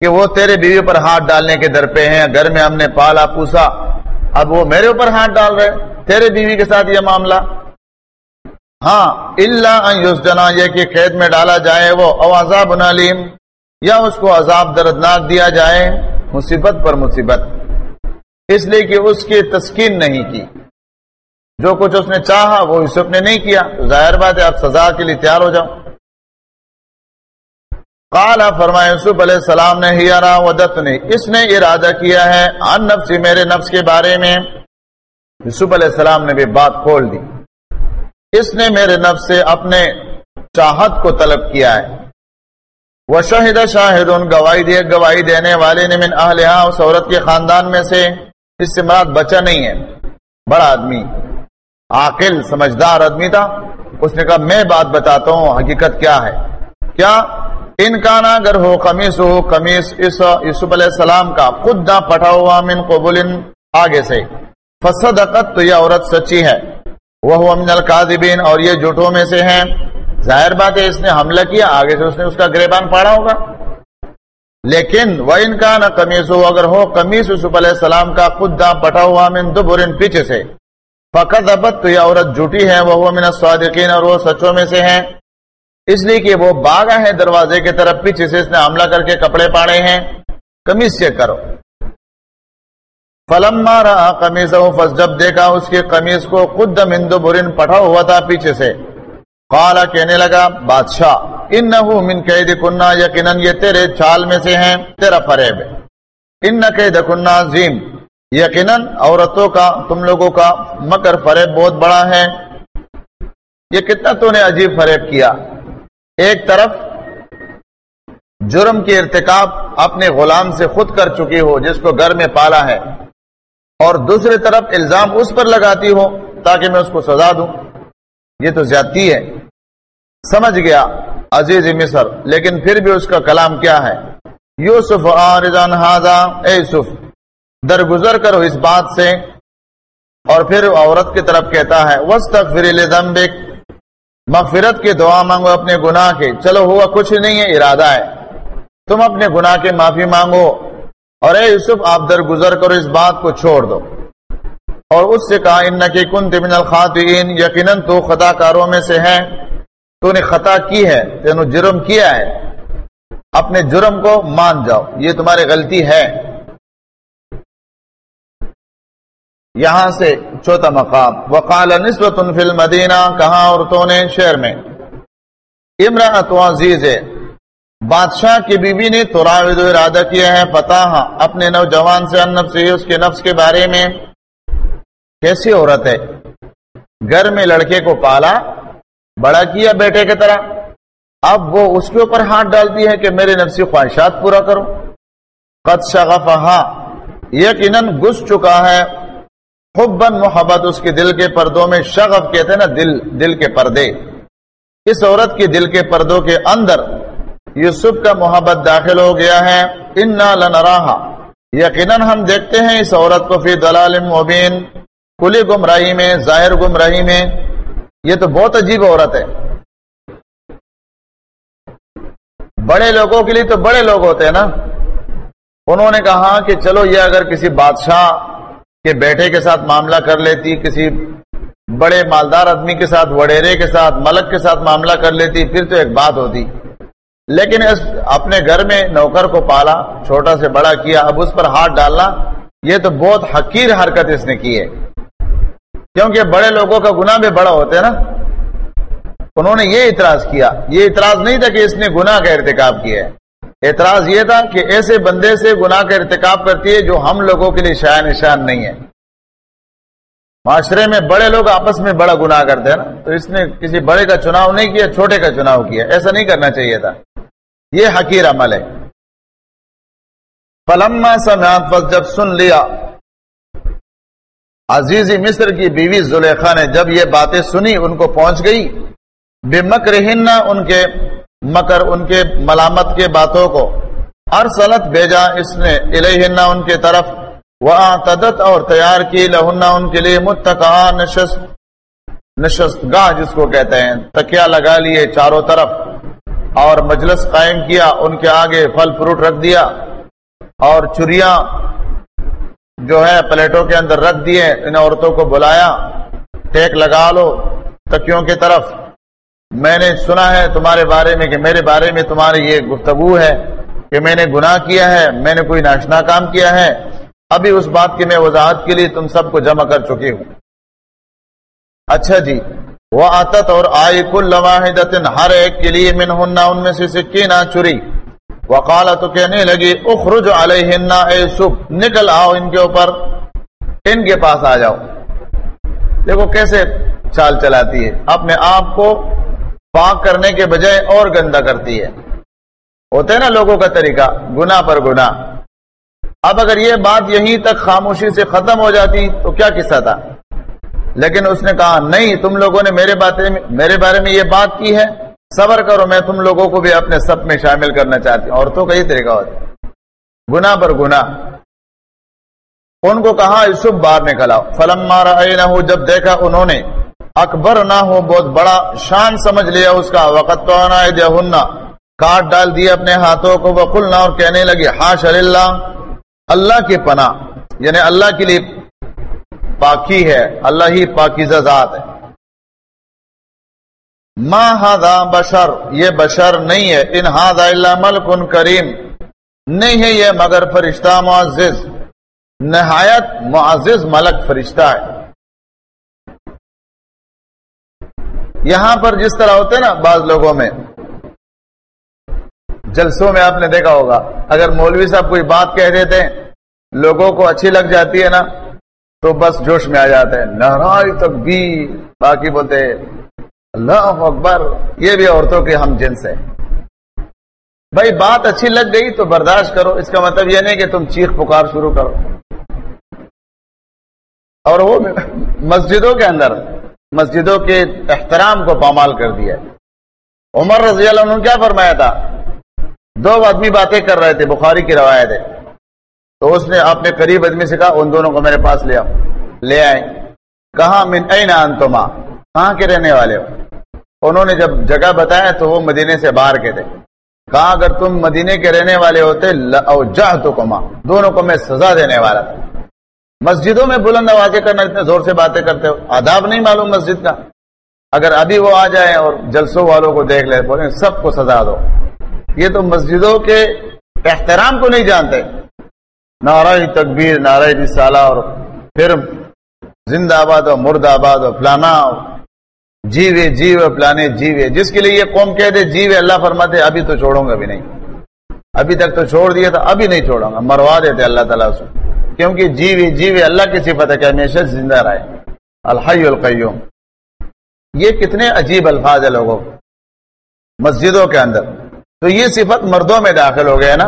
کہ وہ تیرے بیوی پر ہاتھ ڈالنے کے در پہ ہیں، گھر میں ہم نے پالا پوسا، اب وہ میرے اوپر ہاتھ ڈال رہے تیرے بیوی کے ساتھ یہ معاملہ؟ ہاں اللہ جنا یہ کہ قید میں ڈالا جائے وہ اوازاب نالیم یا اس کو عذاب دردناک دیا جائے، مصیبت پر مصیبت۔ اس لیے کہ اس کی تسکین نہیں کی۔ جو کچھ اس نے چاہا، وہ یوسف نے نہیں کیا۔ ظاہر بات ہے، آپ سزا کے لیے تیار ہو جاؤ۔ کالا فرمائے، یوسف علیہ السلام نے ہیارا ودت نے اس نے ارادہ کیا ہے ان نفسی، میرے نفس کے بارے میں۔ یوسف علیہ السلام نے بھی بات کھول دی۔ اس نے میرے نفس سے اپنے چاہت کو طلب کیا ہے۔ وہ شاہد شاہد ان گواہی دے، گواہی دینے والے نے من اہلیہ اس عورت کے خاندان میں سے اس سے مراد بچہ نہیں ہے۔ بڑا آدمی۔ عاقل، سمجھدار آدمی تھا۔ اس نے کہا، میں بات بتاتا ہوں، حقیقت کیا ہے؟ کیا؟ ان کا نا اگر ہو قمیص ہو قمیص اس یوسف علیہ السلام کا۔ خود نہ پٹا ہوا من قبول آگے سے۔ فسد تو یہ عورت سچی ہے۔ وہ امن القاذبین اور یہ جھوٹوں میں سے ہیں۔ ظاہر بات ہے اس نے حملہ کیا، آگے سے اس نے اس کا گریبان پاڑا ہوگا۔ لیکن وہ ان کا نہ قمیص ہو اگر ہو قمیص یوسف علیہ السلام کا خود نہ پٹا ہوا من دبرن پیچھے سے۔ فقط ابت تو یہ عورت جھوٹی ہے وہ من الصادقین اور وہ سچوں میں سے ہیں۔ اس لیے کہ وہ باغا ہے دروازے کی طرف پیچھے سے اس نے حملہ کر کے کپڑے پاڑے ہیں۔ کمیز چیک کرو۔ فلم مارا قمیض فس جب دیکھا اس کی قمیض کو خود مندو برین پٹھا ہوا تھا پیچھے سے قالا کہنے لگا، بادشاہ ان من قید کنہ یقیناً یہ تیرے چال میں سے ہیں، تیرا فریب ان قید کنہ عظیم، یقیناً عورتوں کا، تم لوگوں کا مکر فریب بہت بڑا ہے۔ یہ کتنا تو نے عجیب فریب کیا۔ ایک طرف جرم کے ارتکاب اپنے غلام سے خود کر چکی ہو، جس کو گھر میں پالا ہے۔ اور دوسری طرف الزام اس پر لگاتی ہو تاکہ میں اس کو سزا دوں۔ یہ تو زیادتی ہے۔ سمجھ گیا عزیز مصر، لیکن پھر بھی اس کا کلام کیا ہے؟ یوسف اے یوسف، درگزر کرو اس بات سے۔ اور پھر عورت کی طرف کہتا ہے وسط مغفرت کی دعا مانگو اپنے گناہ کے۔ چلو، ہوا کچھ نہیں ہے، ارادہ ہے۔ تم اپنے گناہ کے معافی مانگو۔ اور اے یوسف، آپ درگزر کرو، اس بات کو چھوڑ دو۔ اور اس سے کہا ان کی کن من الخاطئین، یقیناً تو خطا کاروں میں سے ہے تو نے خطا کی ہے تینوں جرم کیا ہے۔ اپنے جرم کو مان جاؤ، یہ تمہاری غلطی ہے۔ یہاں سے چوتھا مقام، وقال نسبت فی المدینہ کہاں عورتوں نے شہر میں امراۃ عزیز بادشاہ کی بیوی نے تراود ارادہ کیا ہے فتح اپنے نوجوان سے نفس اس کے نفس کے بارے میں۔ کیسی عورت ہے؟ گھر میں لڑکے کو پالا، بڑا کیا بیٹے کی طرح۔ اب وہ اس کے اوپر ہاتھ ڈالتی ہے کہ میرے نفسی خواہشات پورا کرو۔ قد شغفہا، یقیناً گس چکا ہے۔ حبن محبت اس کے دل کے پردوں میں، شغف کہتے ہیں نا، دل دل کے پردے۔ اس عورت کے دل کے پردوں کے اندر یوسف کا محبت داخل ہو گیا ہے۔ ان لنراہا یقیناً ہم دیکھتے ہیں اس عورت کو فی دلال مبین کلی گمراہی میں، ظاہر گمراہی میں۔ یہ تو بہت عجیب عورت ہے۔ بڑے لوگوں کے لیے تو بڑے لوگ ہوتے ہیں نا۔ انہوں نے کہا کہ چلو یہ اگر کسی بادشاہ کے بیٹے کے ساتھ معاملہ کر لیتی، کسی بڑے مالدار آدمی کے ساتھ، وڈیرے کے ساتھ، ملک کے ساتھ معاملہ کر لیتی، پھر تو ایک بات ہوتی۔ لیکن اس اپنے گھر میں نوکر کو پالا، چھوٹا سے بڑا کیا، اب اس پر ہاتھ ڈالنا، یہ تو بہت حقیر حرکت اس نے کی ہے۔ کیونکہ بڑے لوگوں کا گناہ بھی بڑا ہوتا ہے نا۔ انہوں نے یہ اعتراض کیا۔ یہ اعتراض نہیں تھا کہ اس نے گناہ کا ارتکاب کیا ہے۔ اعتراض یہ تھا کہ ایسے بندے سے گناہ کا ارتکاب کرتی ہے جو ہم لوگوں کے لیے شاع نشان نہیں ہے۔ معاشرے میں بڑے لوگ آپس میں بڑا گناہ کرتے ہیں نا؟ تو اس نے کسی بڑے کا چناؤ نہیں کیا، چھوٹے کا چناؤ کیا۔ ایسا نہیں کرنا چاہیے تھا۔ یہ حقیر عمل ہے۔ پلما سماعت پس جب سن لیا، عزیزی مصر کی بیوی زلیخا نے جب یہ باتیں سنی، ان کو پہنچ گئی۔ بے مکر ان کے مکر، ان کے ملامت کے باتوں کو۔ ارسلت، بھیجا اس نے الہنا ان کے طرف۔ وہ تدت اور تیار کی لہنا ان کے لیے متقا نشست نشست گاہ جس کو کہتے ہیں تکیا لگا لیے چاروں طرف اور مجلس قائم کیا، ان کے آگے پھل فروٹ رکھ دیا اور چریاں جو ہے پلیٹوں کے اندر رکھ دیے، ان عورتوں کو بلایا، ٹیک لگا لو تکیوں کی طرف۔ میں نے سنا ہے تمہارے بارے میں کہ میرے بارے میں تمہاری یہ گفتگو ہے کہ میں نے گناہ کیا ہے، میں نے کوئی ناشنا کام کیا ہے۔ ابھی اس بات کی میں وضاحت کے لیے تم سب کو جمع کر چکی ہوں۔ اچھا جی وہ آتت اور آئی کل ہر ایک کے لیے من ہننا ان میں سے سکینہ چری وقالا تو کہنے لگی اخرج علیہن، اے سب، نکل آؤ ان کے اوپر، ان کے پاس آ جاؤ۔ دیکھو کیسے چال چلاتی ہے۔ اپنے آپ کو پاک کرنے کے بجائے اور گندا کرتی ہے۔ ہوتے نا لوگوں کا طریقہ گنا پر گنا اب اگر یہ بات یہیں تک خاموشی سے ختم ہو جاتی تو کیا قصہ تھا؟ لیکن اس نے کہا، نہیں، تم لوگوں نے میرے باتیں میرے بارے میں یہ بات کی ہے۔ صبر کرو، میں تم لوگوں کو بھی اپنے سب میں شامل کرنا چاہتی ہوں۔ عورتوں کا یہ طریقہ ہوتا گنا پر گنا ان کو کہا، یوسف باہر نکلا فلم مارا نہ ہو جب دیکھا انہوں نے اکبر نہ ہو، بہت بڑا شان سمجھ لیا اس کا۔ وقت تو آنا ہے کاٹ ڈال دیے اپنے ہاتھوں کو۔ بخلنا اور کہنے لگی ہاش اللہ اللہ کے پناہ یعنی اللہ کے لیے پاکی ہے، اللہ ہی پاکیزہ ذات ہے۔ ما ہادا بشر، یہ بشر نہیں ہے، ان ہادا اللہ ملک ان کریم۔ نہیں ہے یہ مگر فرشتہ معزز۔ نہایت معزز ملک فرشتہ ہے۔ یہاں پر جس طرح ہوتے نا، بعض لوگوں میں جلسوں میں آپ نے دیکھا ہوگا۔ اگر مولوی صاحب کوئی بات کہہ دیتے ہیں لوگوں کو اچھی لگ جاتی ہے نا، تو بس جوش میں آ جاتے ہیں۔ نہرائی تک بھی باقی بولتے، اللہ اکبر۔ یہ بھی عورتوں کے ہم جنس ہے بھائی، بات اچھی لگ گئی تو برداشت کرو۔ اس کا مطلب یہ نہیں کہ تم چیخ پکار شروع کرو۔ اور وہ مسجدوں کے اندر، مسجدوں کے احترام کو پامال کر دیا۔ عمر رضی اللہ عنہ کیا فرمایا تھا؟ دو آدمی باتیں کر رہے تھے، بخاری کی روایت ہے۔ تو اس نے اپنے قریب آدمی سے کہا، ان دونوں کو میرے پاس لے آؤ۔ لے آئے۔ کہاں من انتما؟ کہاں کے رہنے والے ہو؟ انہوں نے جب جگہ بتایا تو وہ مدینے سے باہر کے تھے۔ کہا، اگر تم مدینے کے رہنے والے ہوتے جاہ تو کما دونوں کو میں سزا دینے والا تھا۔ مسجدوں میں بلند آوازیں کرنا، اتنے زور سے باتیں کرتے ہو۔ آداب نہیں معلوم مسجد کا۔ اگر ابھی وہ آ جائے اور جلسوں والوں کو دیکھ لے، بولے، سب کو سزا دو۔ یہ تو مسجدوں کے احترام کو نہیں جانتے۔ نعرہ تکبیر، نعرہ رسالہ اور پھر زندہ آباد اور مرد آباد اور فلانا جیوے جیو پلانے جیوے۔ جس کے لیے یہ قوم کہہ دے، جیوے اللہ فرماتے، ابھی تو چھوڑوں گا بھی نہیں۔ ابھی تک تو چھوڑ دیا تھا، ابھی نہیں چھوڑوں گا۔ مروا دیتے اللہ تعالیٰ سے کیونکہ جیوے جیوے اللہ کی صفت ہے کہ ہمیشہ زندہ رہے۔ الحی القیوم۔ یہ کتنے عجیب الفاظ ہے لوگوں مسجدوں کے اندر۔ تو یہ صفت مردوں میں داخل ہو گیا نا۔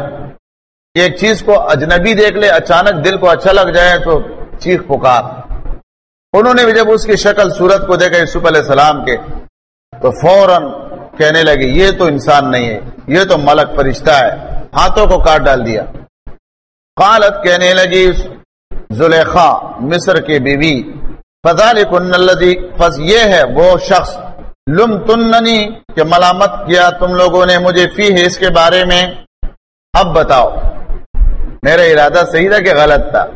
ایک چیز کو اجنبی دیکھ لے، اچانک دل کو اچھا لگ جائے تو چیخ پکار۔ انہوں نے بھی جب اس کی شکل صورت کو دیکھا، یوسف علیہ السلام کے، تو فوراً کہنے لگے، یہ تو انسان نہیں ہے، یہ تو ملک فرشتہ ہے، ہاتھوں کو کاٹ ڈال دیا۔ قالت، کہنے لگی زلیخا، مصر کی بیوی فضال فض یہ ہے وہ شخص لم تننی، کہ ملامت کیا تم لوگوں نے مجھے فی ہے اس کے بارے میں؟ اب بتاؤ۔ میرا ارادہ صحیح تھا کہ غلط تھا؟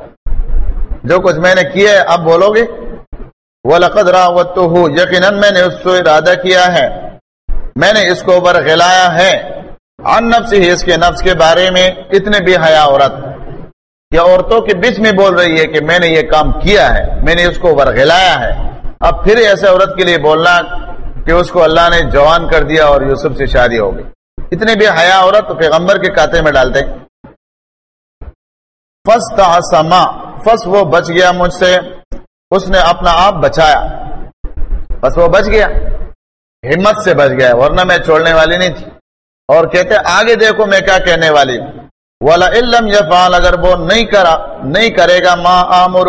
جو کچھ میں نے کیا ہے، اب بولو گے؟ وہ لقد راوت تو ہوں یقیناً میں نے اس کو ارادہ کیا ہے۔ میں نے اس کو برغلایا ہے۔ ان نفس ہی اس کے نفس کے بارے میں اتنے بھی حیا عورت۔ یا عورتوں کے بیچ میں بول رہی ہے کہ میں نے یہ کام کیا ہے، میں نے اس کو برغلایا ہے۔ اب پھر ایسے عورت کے لیے بولنا کہ اس کو اللہ نے جوان کر دیا اور یوسف سے شادی ہو گئی۔ اتنے بھی حیا عورت تو پیغمبر کے کاتے میں ڈالتے۔ فس تاسما فس وہ بچ گیا مجھ سے۔ اس نے اپنا آپ بچایا۔ بس وہ بچ گیا۔ ہمت سے بچ گیا، ورنہ میں چھوڑنے والی نہیں تھی۔ اور کہتے، آگے دیکھو میں کیا کہنے والی والا علم یفعال اگر وہ نہیں کرا، نہیں کرے گا ماں آمر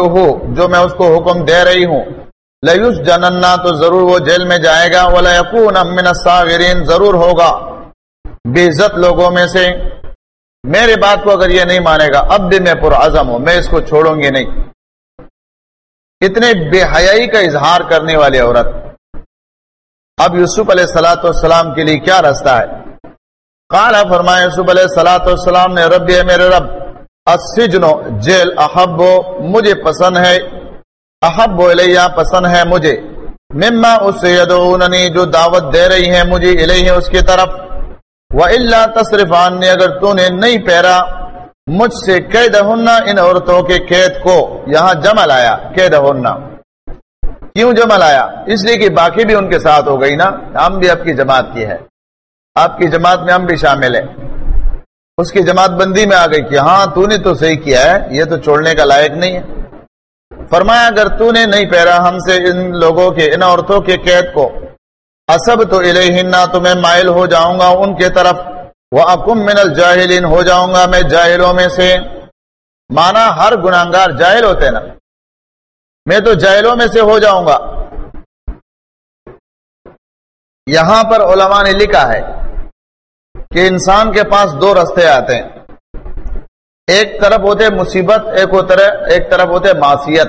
جو میں اس کو حکم دے رہی ہوں۔ لیوس جننا تو ضرور وہ جیل میں جائے گا الصاغرین ضرور ہوگا۔ بے عزت لوگوں میں سے۔ میرے بات کو اگر یہ نہیں مانے گا، اب بھی میں پرعزم ہوں، میں اس کو چھوڑوں گی نہیں۔ اتنے بے حیائی کا اظہار کرنے والی عورت۔ اب یوسف علیہ سلاۃ والسلام کے لیے کیا رستہ ہے؟ کالا فرمایا، یوسف علیہ سلاۃ والسلام نے رب میرے رب، السجن، جیل احب، مجھے پسند ہے۔ احب الیہ، پسند ہے مجھے۔ مما اس سے یدعوننی جو دعوت دے رہی ہے مجھے الیہ اس کی طرف۔ وہ اللہ تصرف نے اگر تو نے نہیں پیرا، مجھ سے قید ہننا ان عورتوں کے قید کو۔ یہاں جمع لایا قید ہننا کیوں جمع لایا؟ اس لیے کہ باقی بھی ان کے ساتھ ہو گئی نا۔ ہم بھی آپ کی جماعت کی ہے۔ آپ کی جماعت میں ہم بھی شامل ہیں۔ اس کی جماعت بندی میں آ گئی کہ ہاں تو نے تو صحیح کیا ہے، یہ تو چھوڑنے کا لائق نہیں ہے۔ فرمایا، اگر تو نے نہیں پہرا ہم سے ان لوگوں کے، ان عورتوں کے قید کو اسب تو الہنا تو میں مائل ہو جاؤں گا ان کے طرف وہ اکم من الجاہلین، ہو جاؤں گا میں جاہلوں میں سے۔ مانا، ہر گناہگار جاہل ہوتے نا۔ میں تو جاہلوں میں سے ہو جاؤں گا۔ یہاں پر علماء نے لکھا ہے کہ انسان کے پاس دو رستے آتے ہیں۔ ایک طرف ہوتے مصیبت، ایک ایک طرف ہوتے معصیت۔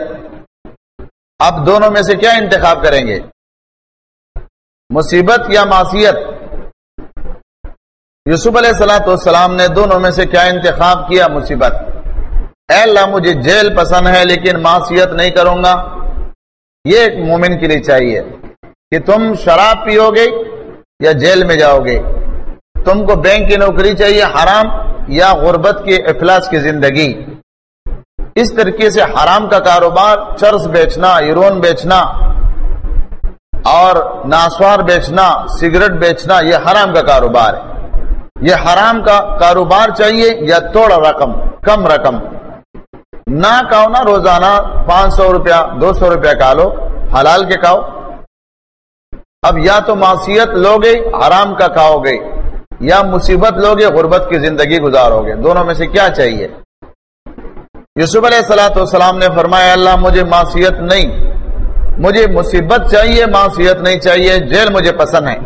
اب دونوں میں سے کیا انتخاب کریں گے؟ مصیبت یا معصیت؟ یوسف علیہ السلاۃ والسلام نے دونوں میں سے کیا انتخاب کیا؟ مصیبت۔ اے اللہ، مجھے جیل پسند ہے، لیکن معصیت نہیں کروں گا۔ یہ ایک مومن کے لیے چاہیے کہ تم شراب پیو گے یا جیل میں جاؤ گے۔ تم کو بینک کی نوکری چاہیے، حرام۔ یا غربت کے افلاس کی زندگی۔ اس طریقے سے حرام کا کاروبار، چرس بیچنا یورون بیچنا اور ناسوار بیچنا، سگریٹ بیچنا، یہ حرام کا کاروبار ہے۔ یہ حرام کا کاروبار چاہیے یا تھوڑا رقم، کم رقم۔ نہ کہو نا روزانہ پانچ سو روپیہ، دو سو روپیہ کا لو، حلال کے کھاؤ۔ اب یا تو معصیت لوگے، حرام کا کھاؤ گے۔ یا مصیبت لوگے، غربت کی زندگی گزارو گے۔ دونوں میں سے کیا چاہیے؟ یوسف علیہ السلاۃ والسلام نے فرمایا اللہ، مجھے معصیت نہیں۔ مجھے مصیبت چاہیے، معصیت نہیں چاہیے، جیل مجھے پسند ہے۔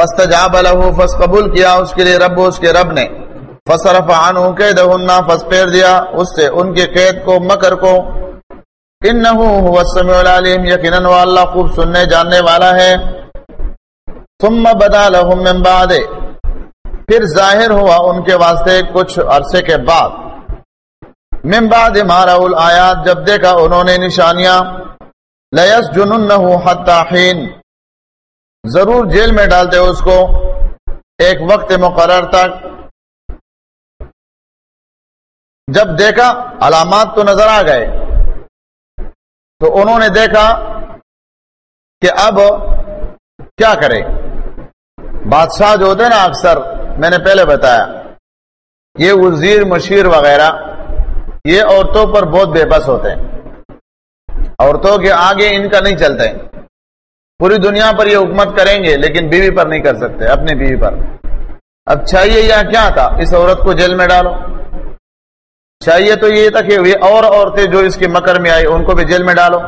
فسط جا فس قبول کیا اس کے لیے رب، اس کے رب نے۔ فصرف عنہ قیدہنہ فس پیر دیا اس سے، ان کے قید کو، مکر کو۔ انہو هو السمیع العلیم، یقیناً وہ اللہ خوب سننے، جاننے والا ہے۔ ثم بدا لهم من بعد. پھر ظاہر ہوا ان کے واسطے کچھ عرصے کے بعد. من بعد مارا الآیات، جب دیکھا انہوں نے نشانیاں لیس جننہ حتی حین ضرور جیل میں ڈالتے اس کو ایک وقت مقرر تک۔ جب دیکھا علامات تو نظر آ گئے۔ تو انہوں نے دیکھا کہ اب کیا کرے؟ بادشاہ جو ہوتے نا اکثر، میں نے پہلے بتایا۔ یہ وزیر، مشیر وغیرہ، یہ عورتوں پر بہت بے بس ہوتے ہیں۔ عورتوں کے آگے ان کا نہیں چلتے۔ پوری دنیا پر یہ حکومت کریں گے، لیکن بیوی پر نہیں کر سکتے، اپنی بیوی پر۔ اب چاہیے یا کیا تھا؟ اس عورت کو جیل میں ڈالو۔ چاہیے تو یہ تھا کہ اور عورتیں جو اس کے مکر میں آئی ان کو بھی جیل میں ڈالو۔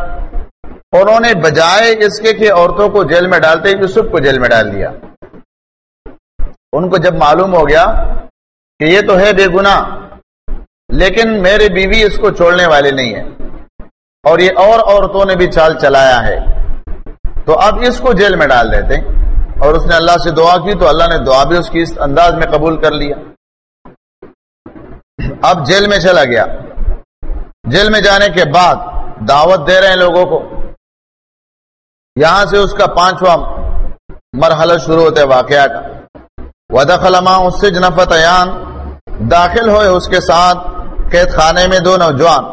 انہوں نے بجائے اس کے کہ عورتوں کو جیل میں ڈالتے، یوسف کو جیل میں ڈال دیا۔ ان کو جب معلوم ہو گیا کہ یہ تو ہے بے گنا لیکن میرے بیوی اس کو چھوڑنے والے نہیں ہے اور یہ اور عورتوں نے بھی چال چلایا ہے۔ تو اب اس کو جیل میں ڈال دیتے اور اس نے اللہ سے دعا کی تو اللہ نے دعا بھی اس کی اس انداز میں قبول کر لیا۔ اب جیل میں چلا گیا۔ جیل میں جانے کے بعد دعوت دے رہے ہیں لوگوں کو۔ یہاں سے اس کا پانچواں مرحلہ شروع ہوتا ہے واقعہ کا۔ ودخلما اس سے جنفت داخل ہوئے اس کے ساتھ قید خانے میں دو نوجوان۔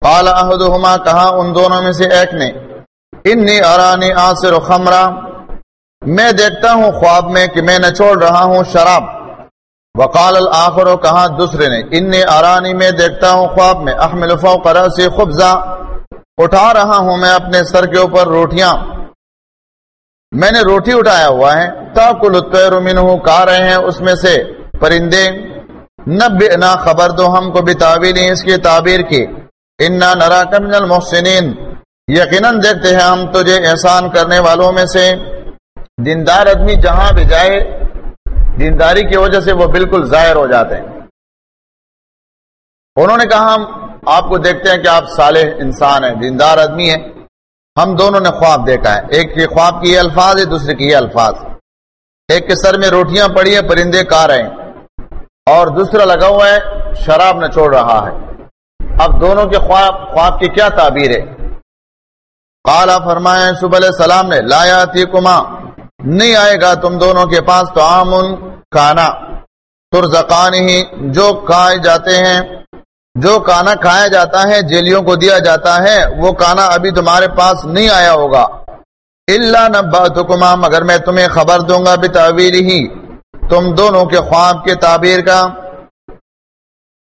قال احدہما کہا، ان دونوں میں سے ایک نے، انی ارانی آصر خمرہ میں دیکھتا ہوں خواب میں کہ میں نچوڑ رہا ہوں شراب۔ وقال الاخر کہا دوسرے نے، انی ارانی، میں دیکھتا ہوں خواب میں، احمل فوق رأسی خبزہ، اٹھا رہا ہوں میں اپنے سر کے اوپر روٹیاں۔ میں نے روٹی اٹھایا ہوا ہے۔ تاکل الطیر منہ کہا رہے ہیں اس میں سے پرندے۔ نبئنا خبر دو ہم کو بھی تعبیر اس کی تعبیر کی۔ انا نراک من المحسنین یقیناً دیکھتے ہیں ہم تجھے احسان کرنے والوں میں سے۔ دیندار آدمی جہاں بھی جائے، دینداری کی وجہ سے وہ بالکل ظاہر ہو جاتے ہیں۔ انہوں نے کہا ہم آپ کو دیکھتے ہیں کہ آپ صالح انسان ہیں، دیندار آدمی ہیں۔ ہم دونوں نے خواب دیکھا ہے۔ ایک کے خواب کی یہ الفاظ ہے، دوسرے کی یہ الفاظ۔ ایک کے سر میں روٹیاں پڑی ہیں، پرندے کا رہے ہیں۔ اور دوسرا لگا ہوا ہے، شراب نہ چھوڑ رہا ہے۔ اب دونوں کے خواب خواب کی کیا تعبیر ہے؟ قالا فرمائے صبح علیہ السلام نے لایا تھی کما نہیں آئے گا تم دونوں کے پاس تو آمن کانا ترزقان ہی جو کھائے جاتے ہیں۔ جو کانا کھایا جاتا ہے، جیلیوں کو دیا جاتا ہے، وہ کانا ابھی تمہارے پاس نہیں آیا ہوگا۔ اللہ نبا مگر میں تمہیں خبر دوں گا بھی تعبیر ہی تم دونوں کے خواب کے تعبیر کا۔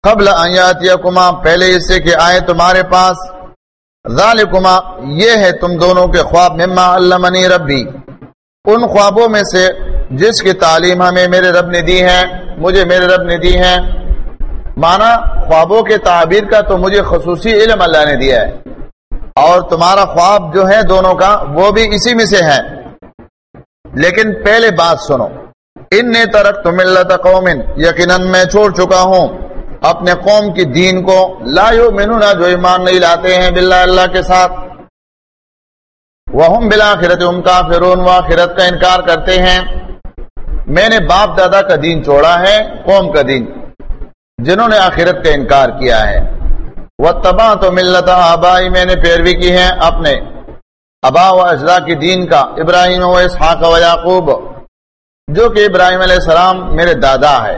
قبل آیات کما پہلے اس سے کہ آئے تمہارے پاس۔ ذالکما یہ ہے تم دونوں کے خواب۔ مما اللہ ربی ان خوابوں میں سے جس کی تعلیم ہمیں میرے رب نے دی ہے، مجھے میرے رب نے دی ہے۔ مانا خوابوں کے تعبیر کا تو مجھے خصوصی علم اللہ نے دیا ہے۔ اور تمہارا خواب جو ہے دونوں کا وہ بھی اسی میں سے ہے۔ لیکن پہلے بات سنو۔ ان نے ترک تم اللہ قومن، یقیناً میں چھوڑ چکا ہوں۔ اپنے قوم کی دین کو لا یؤمنون، جو ایمان نہیں لاتے ہیں، باللہ اللہ کے ساتھ۔ وہ بلا خرت ان کا فرون و خرت کا انکار کرتے ہیں۔ میں نے باپ دادا کا دین چھوڑا ہے، قوم کا دین۔ جنہوں نے آخرت کا انکار کیا ہے۔ وہ تباہ تو ملتا آبائی میں نے پیروی کی ہے اپنے۔ ابا و اجزا کی دین کا، ابراہیم و اسحاق و یعقوب۔ جو کہ ابراہیم علیہ السلام میرے دادا ہے۔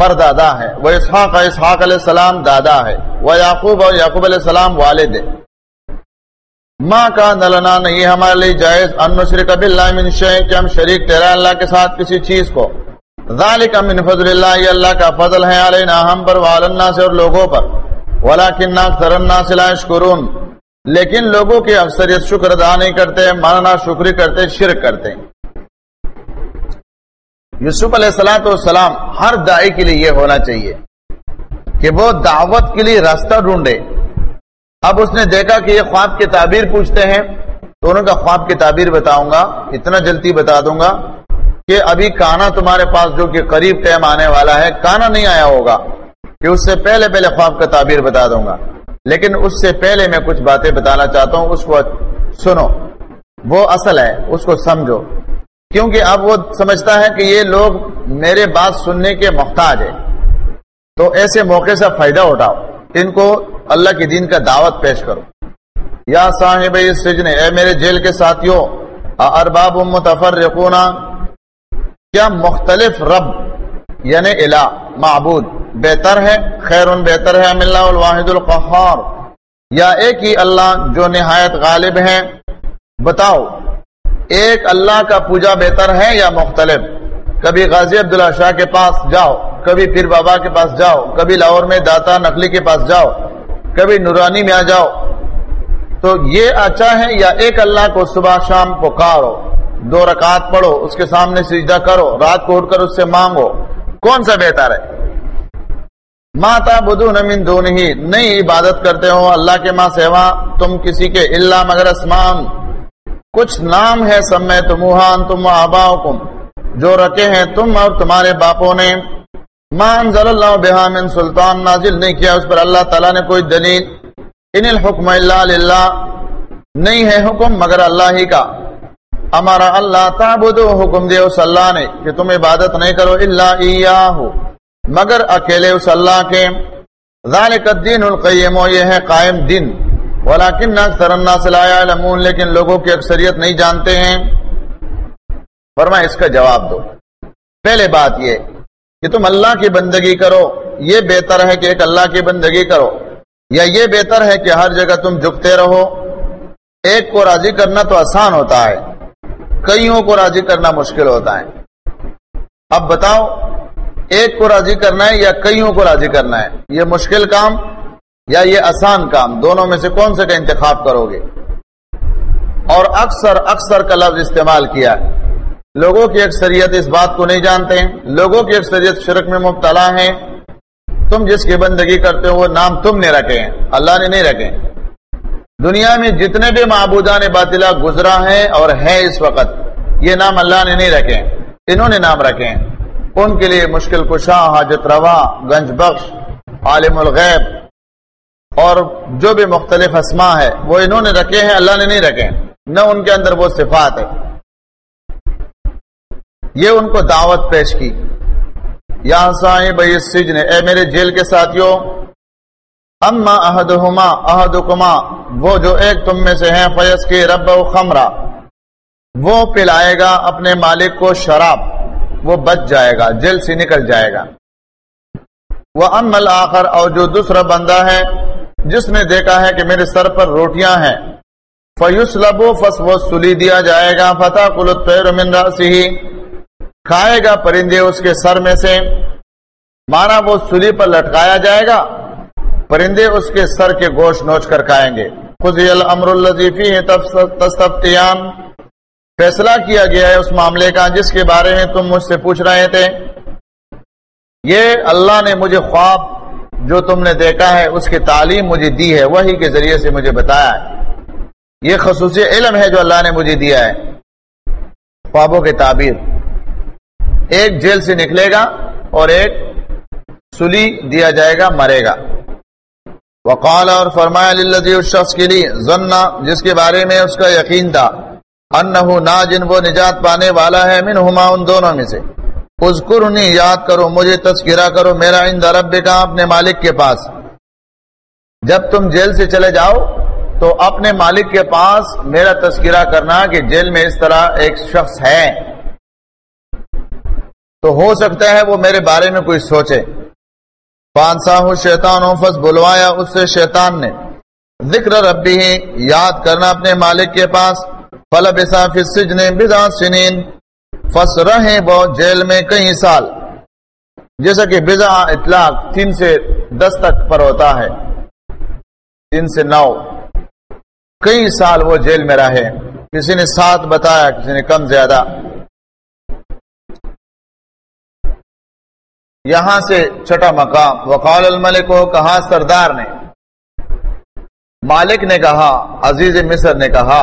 پر دادا ہے۔ وہ اسحاق اسحاق علیہ السلام دادا ہے۔ وہ یعقوب اور یعقوب علیہ السلام والد ہے ماں کا نلنا نہیں ہمارے لیے جائز ان شرک باللہ من شیء، کہ ہم شریک ٹھہرا اللہ کے ساتھ کسی چیز کو۔ ذالک من فضل اللہ، یہ اللہ کا فضل ہے علینا، ہم پر والنا سے اور لوگوں پر. ولیکن اکثر الناس لا یشکرون. لیکن لوگوں کی اکثریت شکر ادا نہیں کرتے، ماننا شکری کرتے، شرک کرتے. یوسف علیہ السلام والسلام ہر دائی کے لیے یہ ہونا چاہیے کہ وہ دعوت کے لیے راستہ ڈھونڈے. اب اس نے دیکھا کہ یہ خواب کی تعبیر پوچھتے ہیں، تو انہوں کا خواب کی تعبیر بتاؤں گا، اتنا جلدی بتا دوں گا کہ ابھی کانا تمہارے پاس جو کہ قریب ٹائم آنے والا ہے، کانا نہیں آیا ہوگا، کہ اس سے پہلے پہلے خواب کا تعبیر بتا دوں گا۔ لیکن اس سے پہلے میں کچھ باتیں بتانا چاہتا ہوں، اس کو سنو۔ وہ اصل ہے، اس کو سمجھو۔ کیونکہ اب وہ سمجھتا ہے کہ یہ لوگ میرے بات سننے کے محتاج ہے تو ایسے موقع سے فائدہ اٹھاؤ۔ ان کو اللہ کے دین کا دعوت پیش کرو۔ یا صاحب سجن، اے میرے جیل کے ساتھیوں ارباب متفرقون کیا مختلف رب یعنی الہ، معبود بہتر ہے خیر بہتر ہے اللہ الواحد القحار یا ایک ہی اللہ جو نہایت غالب ہے؟ بتاؤ، ایک اللہ کا پوجا بہتر ہے یا مختلف؟ کبھی غازی عبداللہ شاہ کے پاس جاؤ، کبھی پیر بابا کے پاس جاؤ، کبھی لاہور میں داتا نقلی کے پاس جاؤ، کبھی نورانی میں آ جاؤ۔ تو یہ اچھا ہے یا ایک اللہ کو صبح شام پکارو؟ دو رکعت پڑھو، اس کے سامنے سجدہ کرو، رات کو اٹھ کر اس سے مانگو۔ کون سا بہتر ہے؟ ماتا بدو نمین دون ہی نہیں عبادت کرتے ہو اللہ کے ماں سیوا، تم کسی کے اللہ مگر اسمان۔ کچھ نام ہے سب میں تمہان تم آبا جو رکھے ہیں تم اور تمہارے باپوں نے۔ مان ضل اللہ بحامن سلطان، نازل نہیں کیا اس پر اللہ تعالیٰ نے کوئی دلیل۔ ان الحکم اللہ نہیں ہے حکم مگر اللہ ہی کا۔ ہمارا اللہ تعبدو حکم دے اس اللہ نے کہ تم عبادت نہیں کرو اللہ مگر اکیلے اس اللہ کے۔ ذالک الدین القیم یہ ہے قائم دن ولیکن اکثر الناس لا يعلمون لیکن لوگوں کی اکثریت نہیں جانتے ہیں۔ فرما اس کا جواب دو۔ پہلے بات یہ کہ تم اللہ کی بندگی کرو۔ یہ بہتر ہے کہ ایک اللہ کی بندگی کرو۔ یا یہ بہتر ہے کہ ہر جگہ تم جھکتے رہو۔ ایک کو راضی کرنا تو آسان ہوتا ہے۔ کئیوں کو راضی کرنا مشکل ہوتا ہے؟ اب بتاؤ، ایک کو راضی کرنا ہے یا کئیوں کو راضی کرنا ہے؟ یہ مشکل کام یا یہ آسان کام؟ دونوں میں سے کون سے کا انتخاب کرو گے؟ اور اکثر اکثر کا لفظ استعمال کیا ہے۔ لوگوں کی اکثریت اس بات کو نہیں جانتے ہیں۔ لوگوں کی اکثریت شرک میں مبتلا ہیں۔ تم جس کی بندگی کرتے ہو، وہ نام تم نے رکھے ہیں۔ اللہ نے نہیں رکھے دنیا میں جتنے بھی معبودان باطلا گزرا ہے اور ہے اس وقت، یہ نام اللہ نے نہیں رکھے انہوں نے نام رکھے ہیں۔ ان کے لیے مشکل کشا حاجت روا گنج بخش، عالم الغیب اور جو بھی مختلف اسما ہے وہ انہوں نے رکھے ہیں، اللہ نے نہیں رکھے نہ ان کے اندر وہ صفات ہے یہ ان کو دعوت پیش کی۔ یا صاحب السجن اے میرے جیل کے ساتھیوں اما احدہما احدکما، وہ جو ایک تم میں سے ہیں فیس کے رب و خمرہ۔ وہ پلائے گا اپنے مالک کو شراب، وہ بچ جائے گا جیل سے نکل جائے گا۔ وہ ام الآخر اور جو دوسرا بندہ ہے، جس نے دیکھا ہے کہ میرے سر پر روٹیاں ہیں۔ فیوس لبو فس وہ سلی دیا جائے گا۔ فتح کلت پیر من راسی کھائے گا پرندے اس کے سر میں سے۔ مانا وہ سلی پر لٹکایا جائے گا۔ پرندے اس کے سر کے گوشت نوچ کر کھائیں گے۔ خزی الامر الزیفی تستفتیان۔ فیصلہ کیا گیا ہے اس معاملے کا جس کے بارے میں تم مجھ سے پوچھ رہے تھے۔ یہ اللہ نے مجھے خواب جو تم نے دیکھا ہے، اس کی تعلیم مجھے دی ہے وہی کے ذریعے سے مجھے بتایا ہے۔ یہ خصوصی علم ہے جو اللہ نے مجھے دیا ہے۔ خوابوں کے تعبیر۔ ایک جیل سے نکلے گا اور ایک سلی دیا جائے گا، مرے گا۔ وقال اور فرمایا للذی اس شخص کے لیے ضنع جس کے بارے میں اس کا یقین تھا، انہو ناجن، وہ نجات پانے والا ہے من ہما ان دونوں میں سے۔ اذکرنی، یاد کرو، مجھے تذکرہ کرو، میرا عند ربکا، اپنے مالک کے پاس۔ جب تم جیل سے چلے جاؤ، تو اپنے مالک کے پاس میرا تذکرہ کرنا کہ جیل میں اس طرح ایک شخص ہے۔ تو ہو سکتا ہے وہ میرے بارے میں کوئی سوچے۔ پانسا ہو شیطان فس بلوایا اس سے شیطان نے۔ ذکر ربی ہی یاد کرنا اپنے مالک کے پاس۔ فل بسا فسجن سنین۔ فس رہے وہ جیل میں کئی سال۔ جیسا کہ بزا اطلاق تین سے دس تک پر ہوتا ہے۔ تین سے نو۔ کئی سال وہ جیل میں رہے۔ کسی نے سات بتایا، کسی نے کم زیادہ۔ یہاں سے چھٹا مقام۔ وقال الملک کو کہا سردار نے۔ مالک نے کہا، عزیز مصر نے کہا،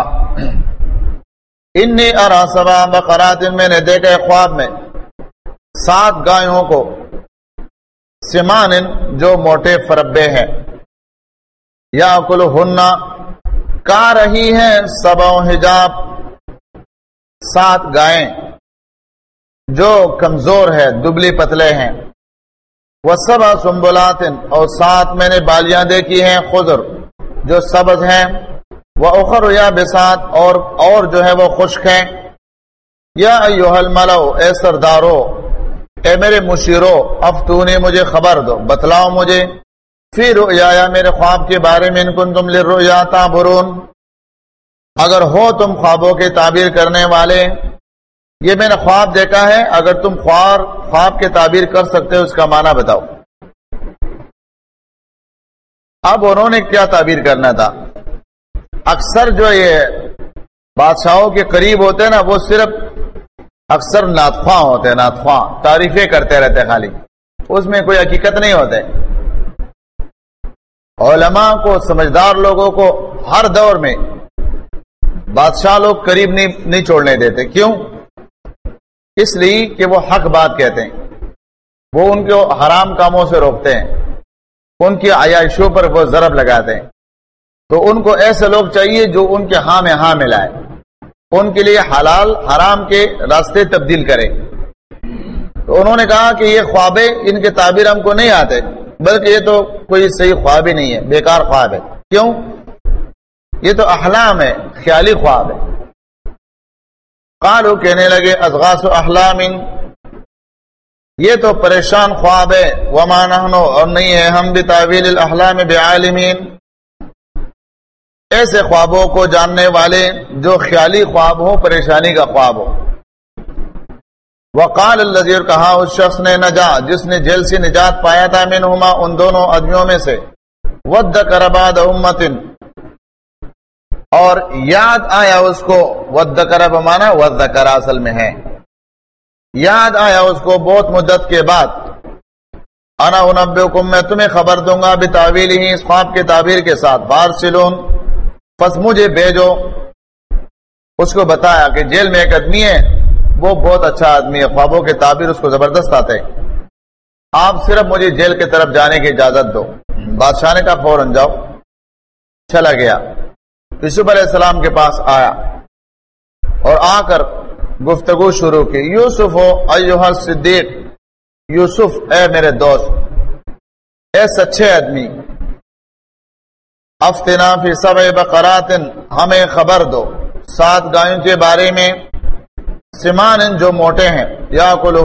انی ارا سبا بقرات میں نے دیکھا خواب میں سات گایوں کو سمان جو موٹے فربے ہیں۔ یا کل ہننا کا رہی ہے سب حجاب۔ سات گائیں، جو کمزور ہے دبلی پتلے ہیں۔ وہ سب سمبلات اور سات میں نے بالیاں دیکھی ہیں خزر جو سبز ہیں۔ وہ اخر یا بسات اور اور جو ہے وہ خشک ہیں۔ یا ایوہل ملو اے سردارو، اے میرے مشیرو، افتونی مجھے خبر دو، بتلاؤ مجھے۔ پھر یا میرے خواب کے بارے میں، ان کن تم لرؤیا تعبرون۔ اگر ہو تم خوابوں کے تعبیر کرنے والے یہ میں نے خواب دیکھا ہے، اگر تم خواب خواب کے تعبیر کر سکتے ہو، اس کا معنی بتاؤ۔ اب انہوں نے کیا تعبیر کرنا تھا؟ اکثر جو یہ بادشاہوں کے قریب ہوتے ہیں نا، وہ صرف اکثر ناتخواں ہوتے ہیں، ناتخواں، تعریفیں کرتے رہتے خالی۔ اس میں کوئی حقیقت نہیں ہوتے۔ علماء کو، سمجھدار لوگوں کو ہر دور میں بادشاہ لوگ قریب نہیں نہیں چھوڑنے دیتے۔ کیوں؟ اس لیے کہ وہ حق بات کہتے ہیں۔ وہ ان کو حرام کاموں سے روکتے ہیں۔ ان کی عیاشوں پر وہ ضرب لگاتے ہیں۔ تو ان کو ایسے لوگ چاہیے جو ان کے ہاں میں ہاں ملائے ان کے لیے حلال، حرام کے راستے تبدیل کرے۔ تو انہوں نے کہا کہ یہ خوابیں ان کے تعبیر ہم کو نہیں آتے، بلکہ یہ تو کوئی صحیح خواب ہی نہیں ہے، بیکار خواب ہے۔ کیوں؟ یہ تو احلام ہے، خیالی خواب ہے۔ قالو کہنے لگے ازغاس احلام. یہ تو پریشان خواب ہے، وما نحنو اور نہیں ہے، ہم بھی تعویل الاحلام بعالمین۔ ایسے خوابوں کو جاننے والے جو خیالی خواب ہو پریشانی کا خواب ہو وقال الزیر کہا اس شخص نے، نجا، جس نے جیل سے نجات پایا تھا، منہما، ان دونوں آدمیوں میں سے۔ ود کرباد امتن اور یاد آیا اس کو ود کرب مانا ود اصل میں ہے۔ یاد آیا اس کو بہت مدت کے بعد۔ انا انبئکم، میں تمہیں خبر دوں گا، بتاویل ہی، اس خواب کے تعبیر کے ساتھ۔ بارسلون پس مجھے بھیجو۔ اس کو بتایا کہ جیل میں ایک آدمی ہے، وہ بہت اچھا آدمی ہے، خوابوں کے تعبیر اس کو زبردست آتے۔ آپ صرف مجھے جیل کی طرف جانے کی اجازت دو۔ بادشاہ نے کہا، فوراً جاؤ۔ چلا گیا۔ یوسف علیہ السلام کے پاس آیا اور آ کر گفتگو شروع کی، یوسف ہو ایوہ صدیق، یوسف، اے میرے دوست، اے سچے آدمی، افتنا فی سب بقرات، ہمیں خبر دو، سات گایوں کے بارے میں سمان جو موٹے ہیں یا کل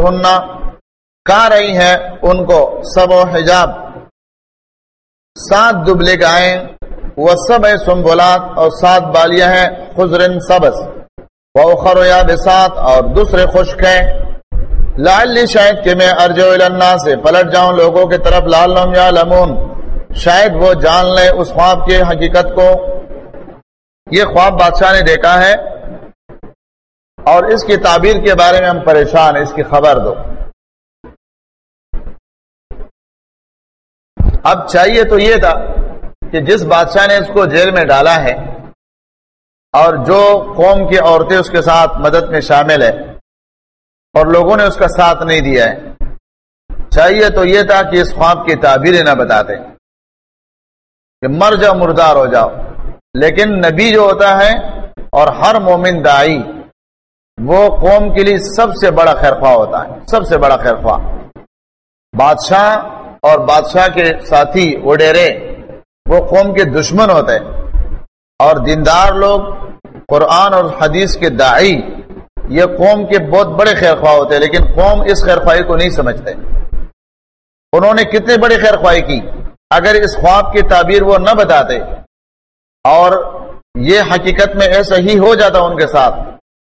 کہا رہی ہے ان کو سب و حجاب، سات دبلے گائیں وہ سب سمبولات اور سات بالیاں ہیں خزرن سبز۔ وہ یا بسات اور دوسرے خشک ہیں۔ لال شاید کہ میں ارجو اللہ سے پلٹ جاؤں لوگوں کی طرف لال یا لمون شاید وہ جان لے اس خواب کی حقیقت کو۔ یہ خواب بادشاہ نے دیکھا ہے۔ اور اس کی تعبیر کے بارے میں ہم پریشان ہیں، اس کی خبر دو۔ اب چاہیے تو یہ تھا۔ کہ جس بادشاہ نے اس کو جیل میں ڈالا ہے اور جو قوم کی عورتیں اس کے ساتھ مدد میں شامل ہے اور لوگوں نے اس کا ساتھ نہیں دیا ہے، چاہیے تو یہ تھا کہ اس خواب کی تعبیریں نہ بتاتے کہ مر جاؤ، مردار ہو جاؤ۔ لیکن نبی جو ہوتا ہے اور ہر مومن دائی وہ قوم کے لیے سب سے بڑا خیرخواہ ہوتا ہے، سب سے بڑا خیرخواہ۔ بادشاہ اور بادشاہ کے ساتھی وڈیرے وہ قوم کے دشمن ہوتے ہیں۔ اور دیندار لوگ، قرآن اور حدیث کے دائی یہ قوم کے بہت بڑے خیر خواہ ہوتے ہیں، لیکن قوم اس خیر خواہی کو نہیں سمجھتے۔ انہوں نے کتنے بڑے خیر خواہی کی۔ اگر اس خواب کی تعبیر وہ نہ بتاتے، اور یہ حقیقت میں ایسا ہی ہو جاتا ان کے ساتھ،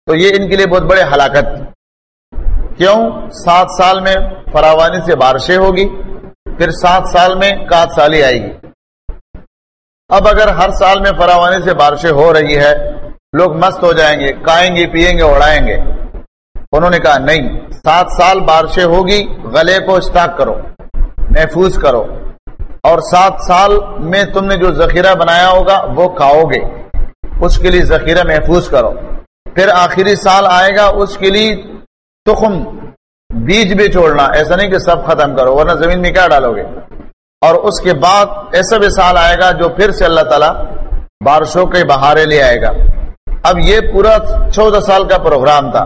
تو یہ ان کے لیے بہت بڑے ہلاکت۔ کیوں؟ سات سال میں فراوانی سے بارشیں ہوگی، پھر سات سال میں کات سالی آئے گی۔ اب اگر ہر سال میں فراوانی سے بارشیں ہو رہی ہے، لوگ مست ہو جائیں گے، کھائیں گے، پیئیں گے اڑائیں گے۔ انہوں نے کہا، نہیں، سات سال بارشیں ہوگی، گلے کو اسٹاک کرو، محفوظ کرو۔ اور سات سال میں تم نے جو ذخیرہ بنایا ہوگا، وہ کھاؤ گے۔ اس کے لیے ذخیرہ محفوظ کرو۔ پھر آخری سال آئے گا، اس کے لیے تخم بیج بھی چھوڑنا۔ ایسا نہیں کہ سب ختم کرو، ورنہ زمین میں کیا ڈالو گے؟ اور اس کے بعد ایسا بھی سال آئے گا جو پھر سے اللہ تعالی بارشوں کے بہارے لے آئے گا۔ اب یہ پورا چودہ سال کا پروگرام تھا۔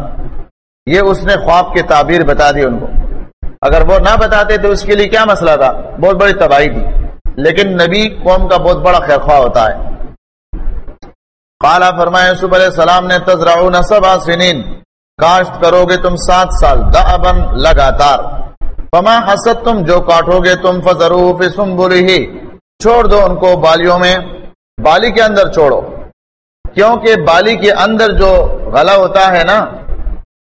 یہ اس نے خواب کی تعبیر بتا دی ان کو۔ اگر وہ نہ بتاتے تو اس کے لیے کیا مسئلہ تھا؟ بہت بڑی تباہی تھی۔ لیکن نبی قوم کا بہت بڑا خیر خواہ ہوتا ہے۔ کالا فرمائے یوسف علیہ السلام نے، تزرعون سبع سنین۔ کاشت کرو گے تم سات سال دعبن لگاتار۔ فما حسد تم جو کاٹو گے تم فضرو فی سنبلی چھوڑ دو ان کو بالیوں میں، بالی کے اندر چھوڑو۔ کیونکہ بالی کے اندر جو غلہ ہوتا ہے نا،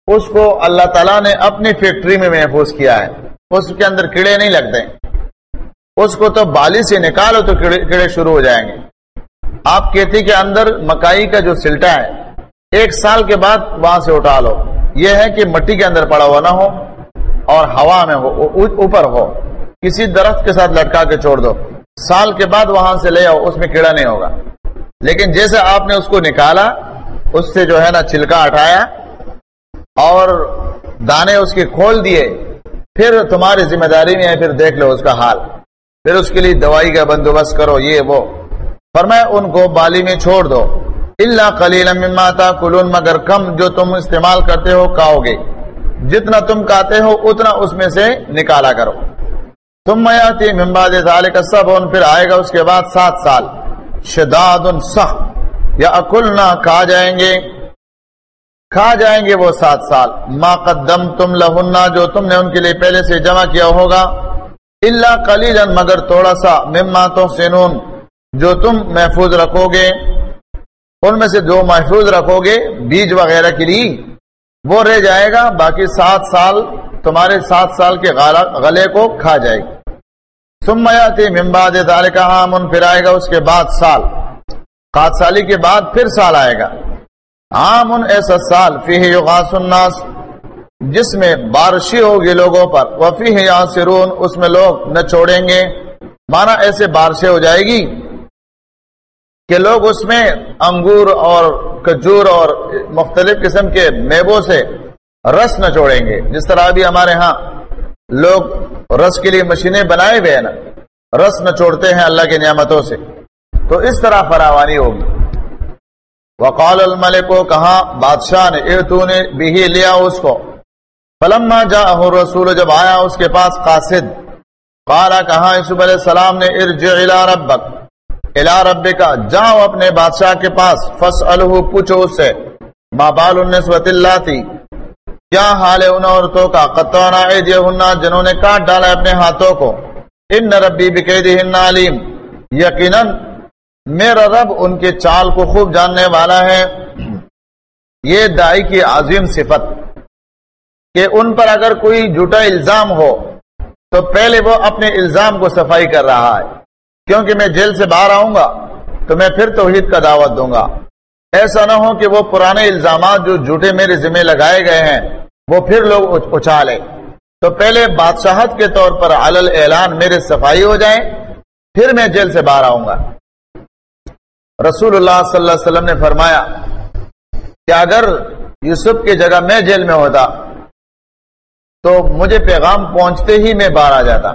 اس کو اللہ تعالیٰ نے اپنی فیکٹری میں محفوظ کیا ہے۔ اس کے اندر کیڑے نہیں لگتے۔ اس کو تو بالی سے نکالو تو کیڑے شروع ہو جائیں گے۔ آپ کھیتی کے اندر مکائی کا جو سلٹا ہے، ایک سال کے بعد وہاں سے اٹھا لو۔ یہ ہے کہ مٹی کے اندر پڑا ہوا نہ ہو۔ اور ہوا میں ہو اوپر ہو۔ کسی درخت کے ساتھ لٹکا کے چھوڑ دو۔ سال کے بعد وہاں سے لے آؤ، اس میں کیڑا نہیں ہوگا۔ لیکن جیسے آپ نے اس کو نکالا، اس سے جو ہے نا چھلکا ہٹایا اور دانے اس کے کھول دیے، پھر تمہاری ذمہ داری میں ہے، پھر دیکھ لو اس کا حال۔ پھر اس کے لیے دوائی کا بندوبست کرو، یہ وہ۔ فرمایا، ان کو بالی میں چھوڑ دو۔ اللہ کلیل ماتا کلون مگر کم جو تم استعمال کرتے ہو، کھاؤ گے۔ جتنا تم کھاتے ہو اتنا اس میں سے نکالا کرو۔ تم میاتی ممباد سب پھر آئے گا اس کے بعد سات سال۔ شداد سخت۔ یا اکل نہ کھا جائیں گے۔ کھا جائیں گے وہ سات سال۔ ما قدم تم لہنا جو تم نے ان کے لیے پہلے سے جمع کیا ہوگا۔ اللہ کلیل مگر تھوڑا سا۔ مما تو سنون جو تم محفوظ رکھو گے۔ ان میں سے جو محفوظ رکھو گے، بیج وغیرہ کے لیے۔ وہ رہ جائے گا، باقی سات سال تمہارے سات سال کے غلے کو کھا جائے گی۔ سمیاتی ممباد دار کا آمن پھر آئے گا اس کے بعد سال۔ قات سالی کے بعد پھر سال آئے گا۔ آمن ایسا سال فی یغاس الناس، جس میں بارشی ہوگی لوگوں پر۔ وفی ہے یاسرون، اس میں لوگ نہ چھوڑیں گے۔ مانا ایسے بارشیں ہو جائے گی کہ لوگ اس میں انگور اور کجور اور مختلف قسم کے میووں سے رس نہ چھوڑیں گے۔ جس طرح ابھی ہمارے ہاں لوگ رس کے لیے مشینیں بنائے ہوئے ہیں نا، رس نہ چھوڑتے ہیں اللہ کی نعمتوں سے۔ تو اس طرح فراوانی ہوگی۔ وقال الملک کو کہا، بادشاہ نے، اے تو نے بھی لیا اس کو۔ فلما جا رسول جب آیا اس کے پاس قاصد قالا کہا، یوسف علیہ السلام نے، ارجع الى ربک۔ الى ربک جاؤ اپنے بادشاہ کے پاس فسألہ پوچھو اس سے، ما بال النسوت اللہ تھی کیا حال ہے ان عورتوں کا؟ قطعنا ایدیہن، جنہوں نے کاٹ ڈالا اپنے ہاتھوں کو۔ ان ربی بقیدہن علیم۔ یقیناً، میرا رب ان کے چال کو خوب جاننے والا ہے۔ یہ دائی کی عظیم صفت کہ ان پر اگر کوئی جھوٹا الزام ہو، تو پہلے وہ اپنے الزام کو صفائی کر رہا ہے۔ کیونکہ میں جیل سے باہر آؤں گا، تو میں پھر توحید کا دعوت دوں گا۔ ایسا نہ ہو کہ وہ پرانے الزامات جو جھوٹے میرے ذمہ لگائے گئے ہیں، وہ پھر لوگ اچھالے تو پہلے بادشاہت کے طور پر علل اعلان میرے صفائی ہو جائے پھر میں جیل سے باہر آؤں گا۔ رسول اللہ صلی اللہ علیہ وسلم نے فرمایا کہ اگر یوسف کی جگہ میں جیل میں ہوتا، تو مجھے پیغام پہنچتے ہی میں باہر آ جاتا۔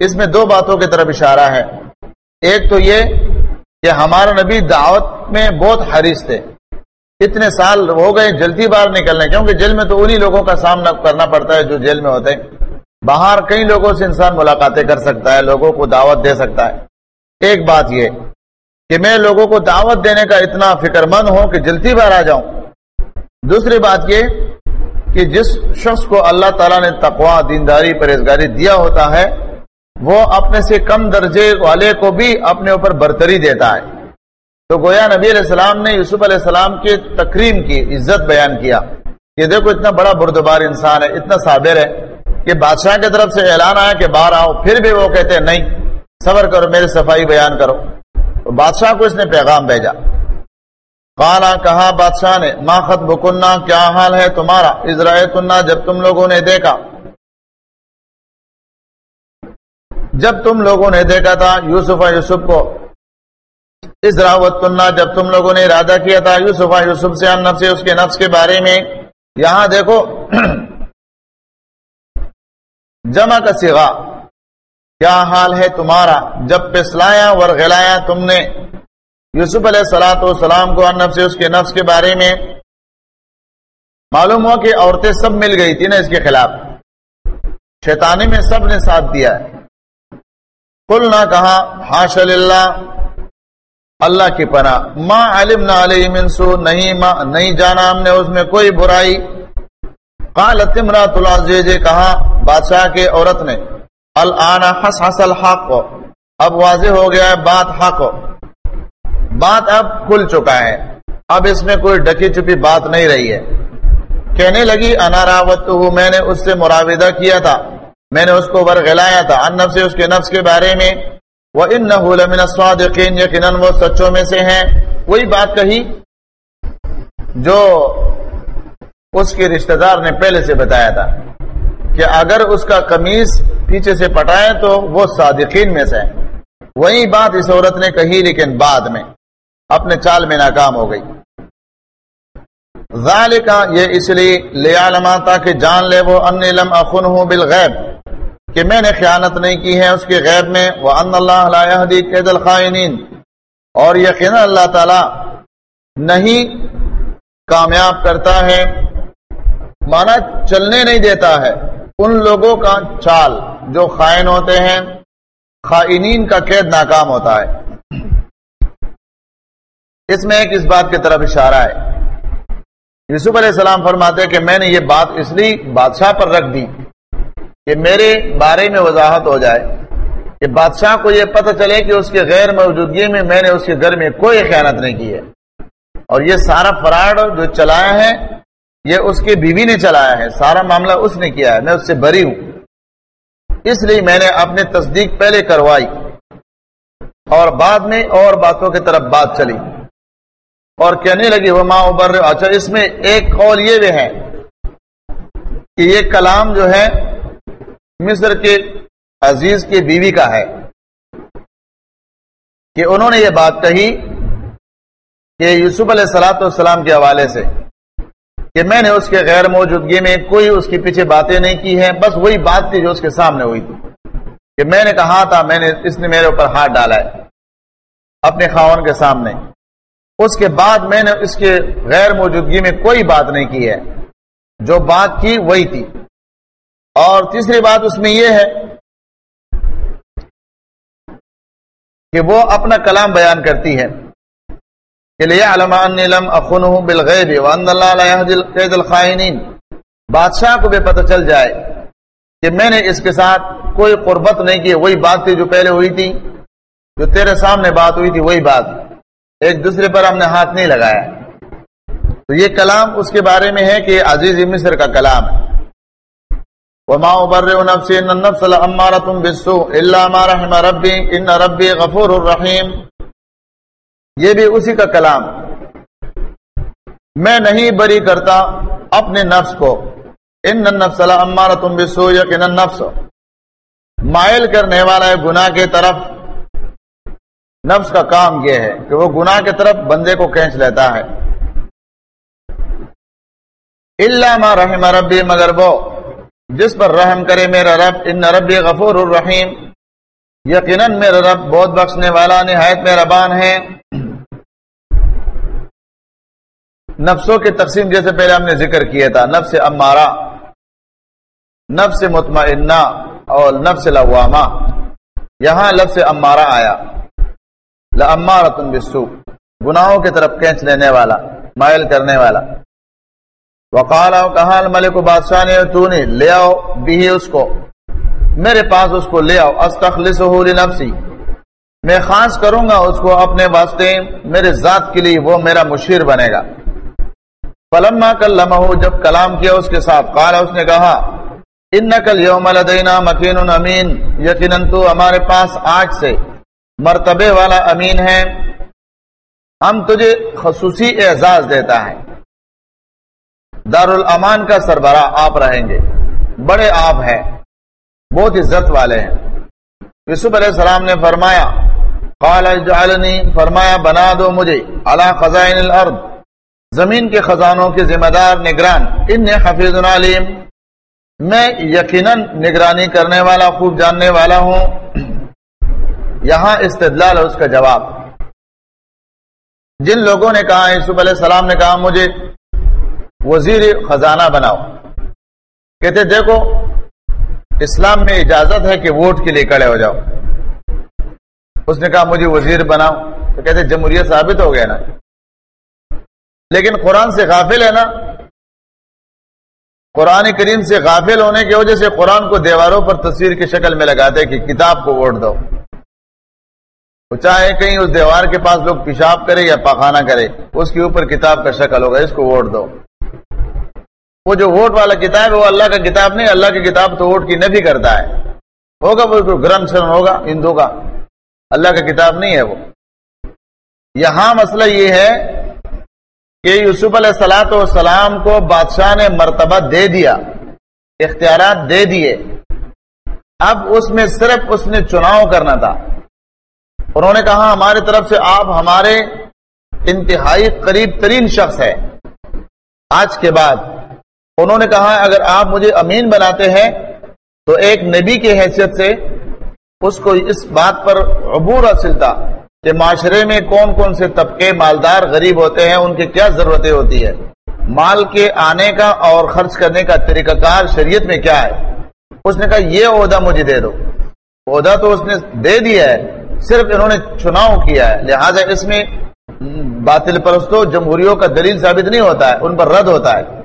اس میں دو باتوں کی طرف اشارہ ہے۔ ایک تو یہ کہ ہمارا نبی دعوت میں بہت حریص تھے۔ اتنے سال ہو گئے جلدی باہر نکلنے، کیونکہ جیل میں تو انہی لوگوں کا سامنا کرنا پڑتا ہے جو جیل میں ہوتے ہیں۔ باہر کئی لوگوں سے انسان ملاقاتیں کر سکتا ہے، لوگوں کو دعوت دے سکتا ہے۔ ایک بات یہ کہ میں لوگوں کو دعوت دینے کا اتنا فکر مند ہوں کہ جلدی باہر آ جاؤں۔ دوسری بات یہ کہ جس شخص کو اللہ تعالیٰ نے تقوا دینداری، پرہیزگاری دیا ہوتا ہے وہ اپنے سے کم درجے والے کو بھی اپنے اوپر برتری دیتا ہے۔ تو گویا نبی علیہ السلام نے یوسف علیہ السلام کی تکریم کی، عزت بیان کیا کہ دیکھو اتنا بڑا بردبار انسان ہے، اتنا صابر ہے کہ بادشاہ کی طرف سے اعلان آیا کہ باہر آؤ، پھر بھی وہ کہتے ہیں نہیں، صبر کرو، میری صفائی بیان کرو۔ تو بادشاہ کو اس نے پیغام بھیجا۔ کالا کہا، بادشاہ نے ما خط بکنہ کیا حال ہے تمہارا؟ اسرائیل کنہ جب تم لوگوں نے دیکھا جب تم لوگوں نے دیکھا تھا یوسف یوسف کو اسراوت کنہ جب تم لوگوں نے ارادہ کیا تھا یوسف یوسف سے نفس، اس کے نفس کے بارے میں، یہاں دیکھو، جمع کا سگا کیا حال ہے تمہارا؟ جب پسلایا ورغلایا تم نے، یوسف علیہ سلاۃ والسلام کو نفس، اس کے نفس کے بارے میں، معلوم ہوا کہ عورتیں سب مل گئی تھی نا اس کے خلاف۔ شیطانی میں سب نے ساتھ دیا کل نہ کہا ہاش اللہ اللہ کی پناہ۔ ماں علم نہ علیہ منسو نہیں ماں نہیں جانا ہم نے اس میں کوئی برائی۔ قالت امرات العزیز کہا، بادشاہ کے عورت نے، الان حس حسل حق اب واضح ہو گیا ہے، بات حق۔ بات اب کھل چکا ہے۔ اب اس میں کوئی ڈکی چپی بات نہیں رہی ہے۔ کہنے لگی اناراوت میں نے اس سے مراودہ کیا تھا۔ میں نے اس کو ورگلایا تھا ان نفس، اس کے نفس کے بارے میں۔ وہ ان نہ یقیناً وہ سچوں میں سے ہیں۔ وہی بات کہی جو اس کے رشتہ دار نے پہلے سے بتایا تھا کہ اگر اس کا قمیض پیچھے سے پٹائے تو وہ صادقین میں سے وہی بات اس عورت نے کہی لیکن بعد میں، اپنے چال میں ناکام ہو گئی۔ ذالکا، یہ اس لیے لیا لما تاکہ جان لے وہ ان لم اخن ہوں بالغیب۔ کہ میں نے خیانت نہیں کی ہے اس کے غیب میں وہ ان اللہ علیہ قید الخائنین اور یقین اللہ تعالی نہیں کامیاب کرتا ہے مانا چلنے نہیں دیتا ہے۔ ان لوگوں کا چال جو خائن ہوتے ہیں، خائنین کا قید ناکام ہوتا ہے۔ اس میں ایک اس بات کی طرف اشارہ ہے۔ یوسف علیہ السلام فرماتے کہ میں نے یہ بات اس لیے بادشاہ پر رکھ دی۔ کہ میرے بارے میں وضاحت ہو جائے کہ بادشاہ کو یہ پتہ چلے کہ اس کے غیر موجودگی میں میں نے اس کے گھر میں کوئی خیانت نہیں کی ہے۔ اور یہ سارا فراڈ جو چلایا ہے، یہ اس کی بیوی نے چلایا ہے، سارا معاملہ اس نے کیا ہے، میں اس سے بری ہوں۔ اس لیے میں نے اپنی تصدیق پہلے کروائی اور بعد میں اور باتوں کی طرف بات چلی۔ اور کہنے لگی وہ ماں ابر اچھا اس میں ایک قول یہ بھی ہے کہ یہ کلام جو ہے مصر کے عزیز کی بیوی کا ہے کہ انہوں نے یہ بات کہی کہ یوسف علیہ السلاۃ والسلام کے حوالے سے کہ میں نے اس کے غیر موجودگی میں کوئی اس کے پیچھے باتیں نہیں کی ہیں، بس وہی بات تھی جو اس کے سامنے ہوئی تھی کہ میں نے کہا تھا، میں نے اس نے میرے اوپر ہاتھ ڈالا ہے اپنے خاون کے سامنے۔ اس کے بعد میں نے اس کے غیر موجودگی میں کوئی بات نہیں کی ہے۔ جو بات کی وہی تھی۔ اور تیسری بات اس میں یہ ہے کہ وہ اپنا کلام بیان کرتی ہے کہ لیا علمان اخن بالغیب وان اللہ الخائنین۔ بادشاہ کو بھی پتہ چل جائے کہ میں نے اس کے ساتھ کوئی قربت نہیں کی، وہی بات تھی جو پہلے ہوئی تھی، جو تیرے سامنے بات ہوئی تھی، وہی بات۔ ایک دوسرے پر ہم نے ہاتھ نہیں لگایا۔ تو یہ کلام اس کے بارے میں ہے کہ عزیز مصر کا کلام۔ ہے وما ابرئ نفسي ان النفس لاماره بالسوء الا ما رحم ربي ان ربي غفور الرحيم یہ بھی اسی کا کلام۔ میں نہیں بری کرتا اپنے نفس کو۔ ان النفس لاماره بالسوء یقینا النفس۔ مائل کرنے والا ہے گناہ کے طرف۔ نفس کا کام یہ ہے کہ وہ گناہ کی طرف بندے کو کھینچ لیتا ہے۔ اللہ ما رحم ربی مگر وہ جس پر رحم کرے میرا رب، ان رب غفور الرحیم۔ یقیناً میرا رب بہت بخشنے والا، نہایت میرا بان ہے۔ نفسوں کی تقسیم جیسے پہلے ہم نے ذکر کیا تھا، نفس امارا نفس مطمئنہ اور نفس لوامہ۔ یہاں لفظ امارا آیا۔ لمارت بسو گناہوں کی طرف کھینچ لینے والا، مائل کرنے والا۔ وقال کہا ملک بادشاہ نے تو نے لے آؤ بھی اس کو۔ میرے پاس اس کو لے آؤ استخلص نفسی میں خاص کروں گا اس کو اپنے واسطے، میرے ذات کے لیے وہ میرا مشیر بنے گا۔ فلما کلمہ جب کلام کیا اس کے ساتھ قال اس نے کہا ان نقل یوم لدینا مکین امین، یقیناً تو ہمارے پاس آج سے مرتبے والا امین ہے۔ ہم تجھے خصوصی اعزاز دیتا ہے۔ دارالامان کا سربراہ آپ رہیں گے۔ بڑے آپ ہیں۔ بہت عزت والے ہیں۔ یوسف علیہ السلام نے فرمایا، قال اجعلنی، فرمایا، بنا دو مجھے، علی خزائن الارض۔ زمین کے خزانوں کے ذمہ دار نگران ان حفیظ علیم میں یقیناً نگرانی کرنے والا، خوب جاننے والا ہوں۔ یہاں استدلال ہے، اس کا جواب۔ جن لوگوں نے کہا، یوسف علیہ السلام نے کہا، مجھے وزیر خزانہ بناؤ۔ کہتے دیکھو، اسلام میں اجازت ہے کہ ووٹ کے لیے کڑے ہو جاؤ۔ اس نے کہا، مجھے وزیر بناؤ۔ تو کہتے جمہوریت ثابت ہو گیا نا۔ لیکن قرآن سے غافل ہے نا۔ قرآن کریم سے غافل ہونے کی وجہ سے قرآن کو دیواروں پر تصویر کی شکل میں لگاتے کہ کتاب کو ووٹ دو۔ چاہے کہیں اس دیوار کے پاس لوگ پیشاب کرے یا پاخانہ کرے، اس کے اوپر کتاب کا شکل ہوگا، اس کو ووٹ دو۔ وہ جو ووٹ والا کتاب ہے وہ اللہ کا کتاب نہیں، اللہ کی کتاب تو ووٹ کی نفی کرتا ہے۔ ہوگا وہ گرم شرم ہوگا، ہندو کا۔ اللہ کا کتاب نہیں ہے وہ۔ یہاں مسئلہ یہ ہے کہ یوسف علیہ السلاۃ والسلام کو بادشاہ نے مرتبہ دے دیا، اختیارات دے دیے۔ اب اس میں صرف اس نے چناؤ کرنا تھا۔ انہوں نے کہا، ہماری طرف سے آپ ہمارے انتہائی قریب ترین شخص ہے۔ آج کے بعد انہوں نے کہا اگر آپ مجھے امین بناتے ہیں، تو ایک نبی کی حیثیت سے اس کو اس بات پر عبور حاصل تھا کہ معاشرے میں کون کون سے طبقے مالدار غریب ہوتے ہیں، ان کی کیا ضرورتیں ہوتی ہے مال کے آنے کا اور خرچ کرنے کا طریقہ کار شریعت میں کیا ہے؟ اس نے کہا، یہ عہدہ مجھے دے دو۔ عہدہ تو اس نے دے دیا ہے، صرف انہوں نے چناؤ کیا ہے۔ لہٰذا اس میں باطل پرستوں، جمہوریوں کا دلیل ثابت نہیں ہوتا ہے، ان پر رد ہوتا ہے۔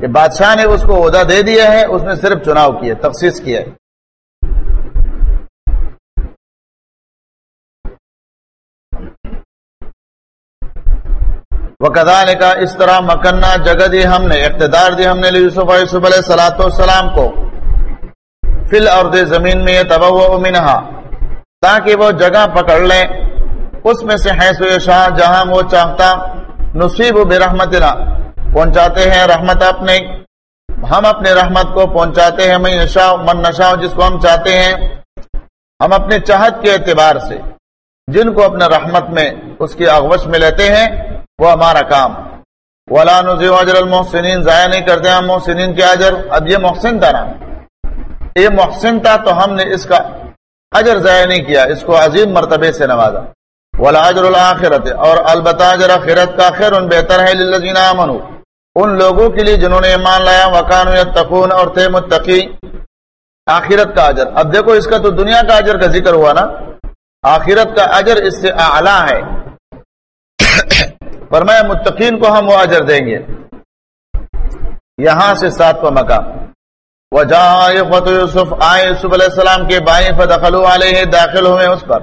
کہ بادشاہ نے اس کو عہدہ دے دیا ہے، اس نے صرف چناؤ کیا، تخصیص کیا۔ ہے وہ کدا نے کہا اس طرح مکنہ جگہ دی ہم نے، اقتدار دی ہم نے یوسف یوسف علیہ سلاۃ والسلام کو۔ فل اور زمین میں یہ تباہ منہا تاکہ وہ جگہ پکڑ لیں۔ اس میں سے حیث شاہ جہاں وہ چاہتا، نصیب و بے پہنچاتے ہیں، رحمت اپنے ہم اپنے رحمت کو پہنچاتے ہیں میں نشا من نشا جس کو ہم چاہتے ہیں۔ ہم اپنے چاہت کے اعتبار سے جن کو اپنے رحمت میں اس کی اغوش میں لیتے ہیں، وہ ہمارا کام۔ ولا نزی اجر المحسنین ضائع نہیں کرتے ہم محسنین کے اجر۔ اب یہ محسن تھا نا یہ محسن تھا تو ہم نے اس کا اجر ضائع نہیں کیا، اس کو عظیم مرتبے سے نوازا۔ ولا اجر الآخرت اور البتہ اجر خیرت کا خیر ان بہتر ہے للذین آمنوا۔ ان لوگوں کے لیے جنہوں نے ایمان لایا وکان تقون اور تھے متقی۔ آخرت کا اجر۔ اب دیکھو، اس کا تو دنیا کا اجر کا ذکر ہوا نا۔ آخرت کا اجر اس سے اعلیٰ ہے۔ فرمایا، متقین کو ہم وہ اجر دیں گے۔ یہاں سے سات کو مکہ وجہ یوسف آئے یوسف علیہ السلام کے بائیں، فدخلوا علیہ داخل ہوئے اس پر۔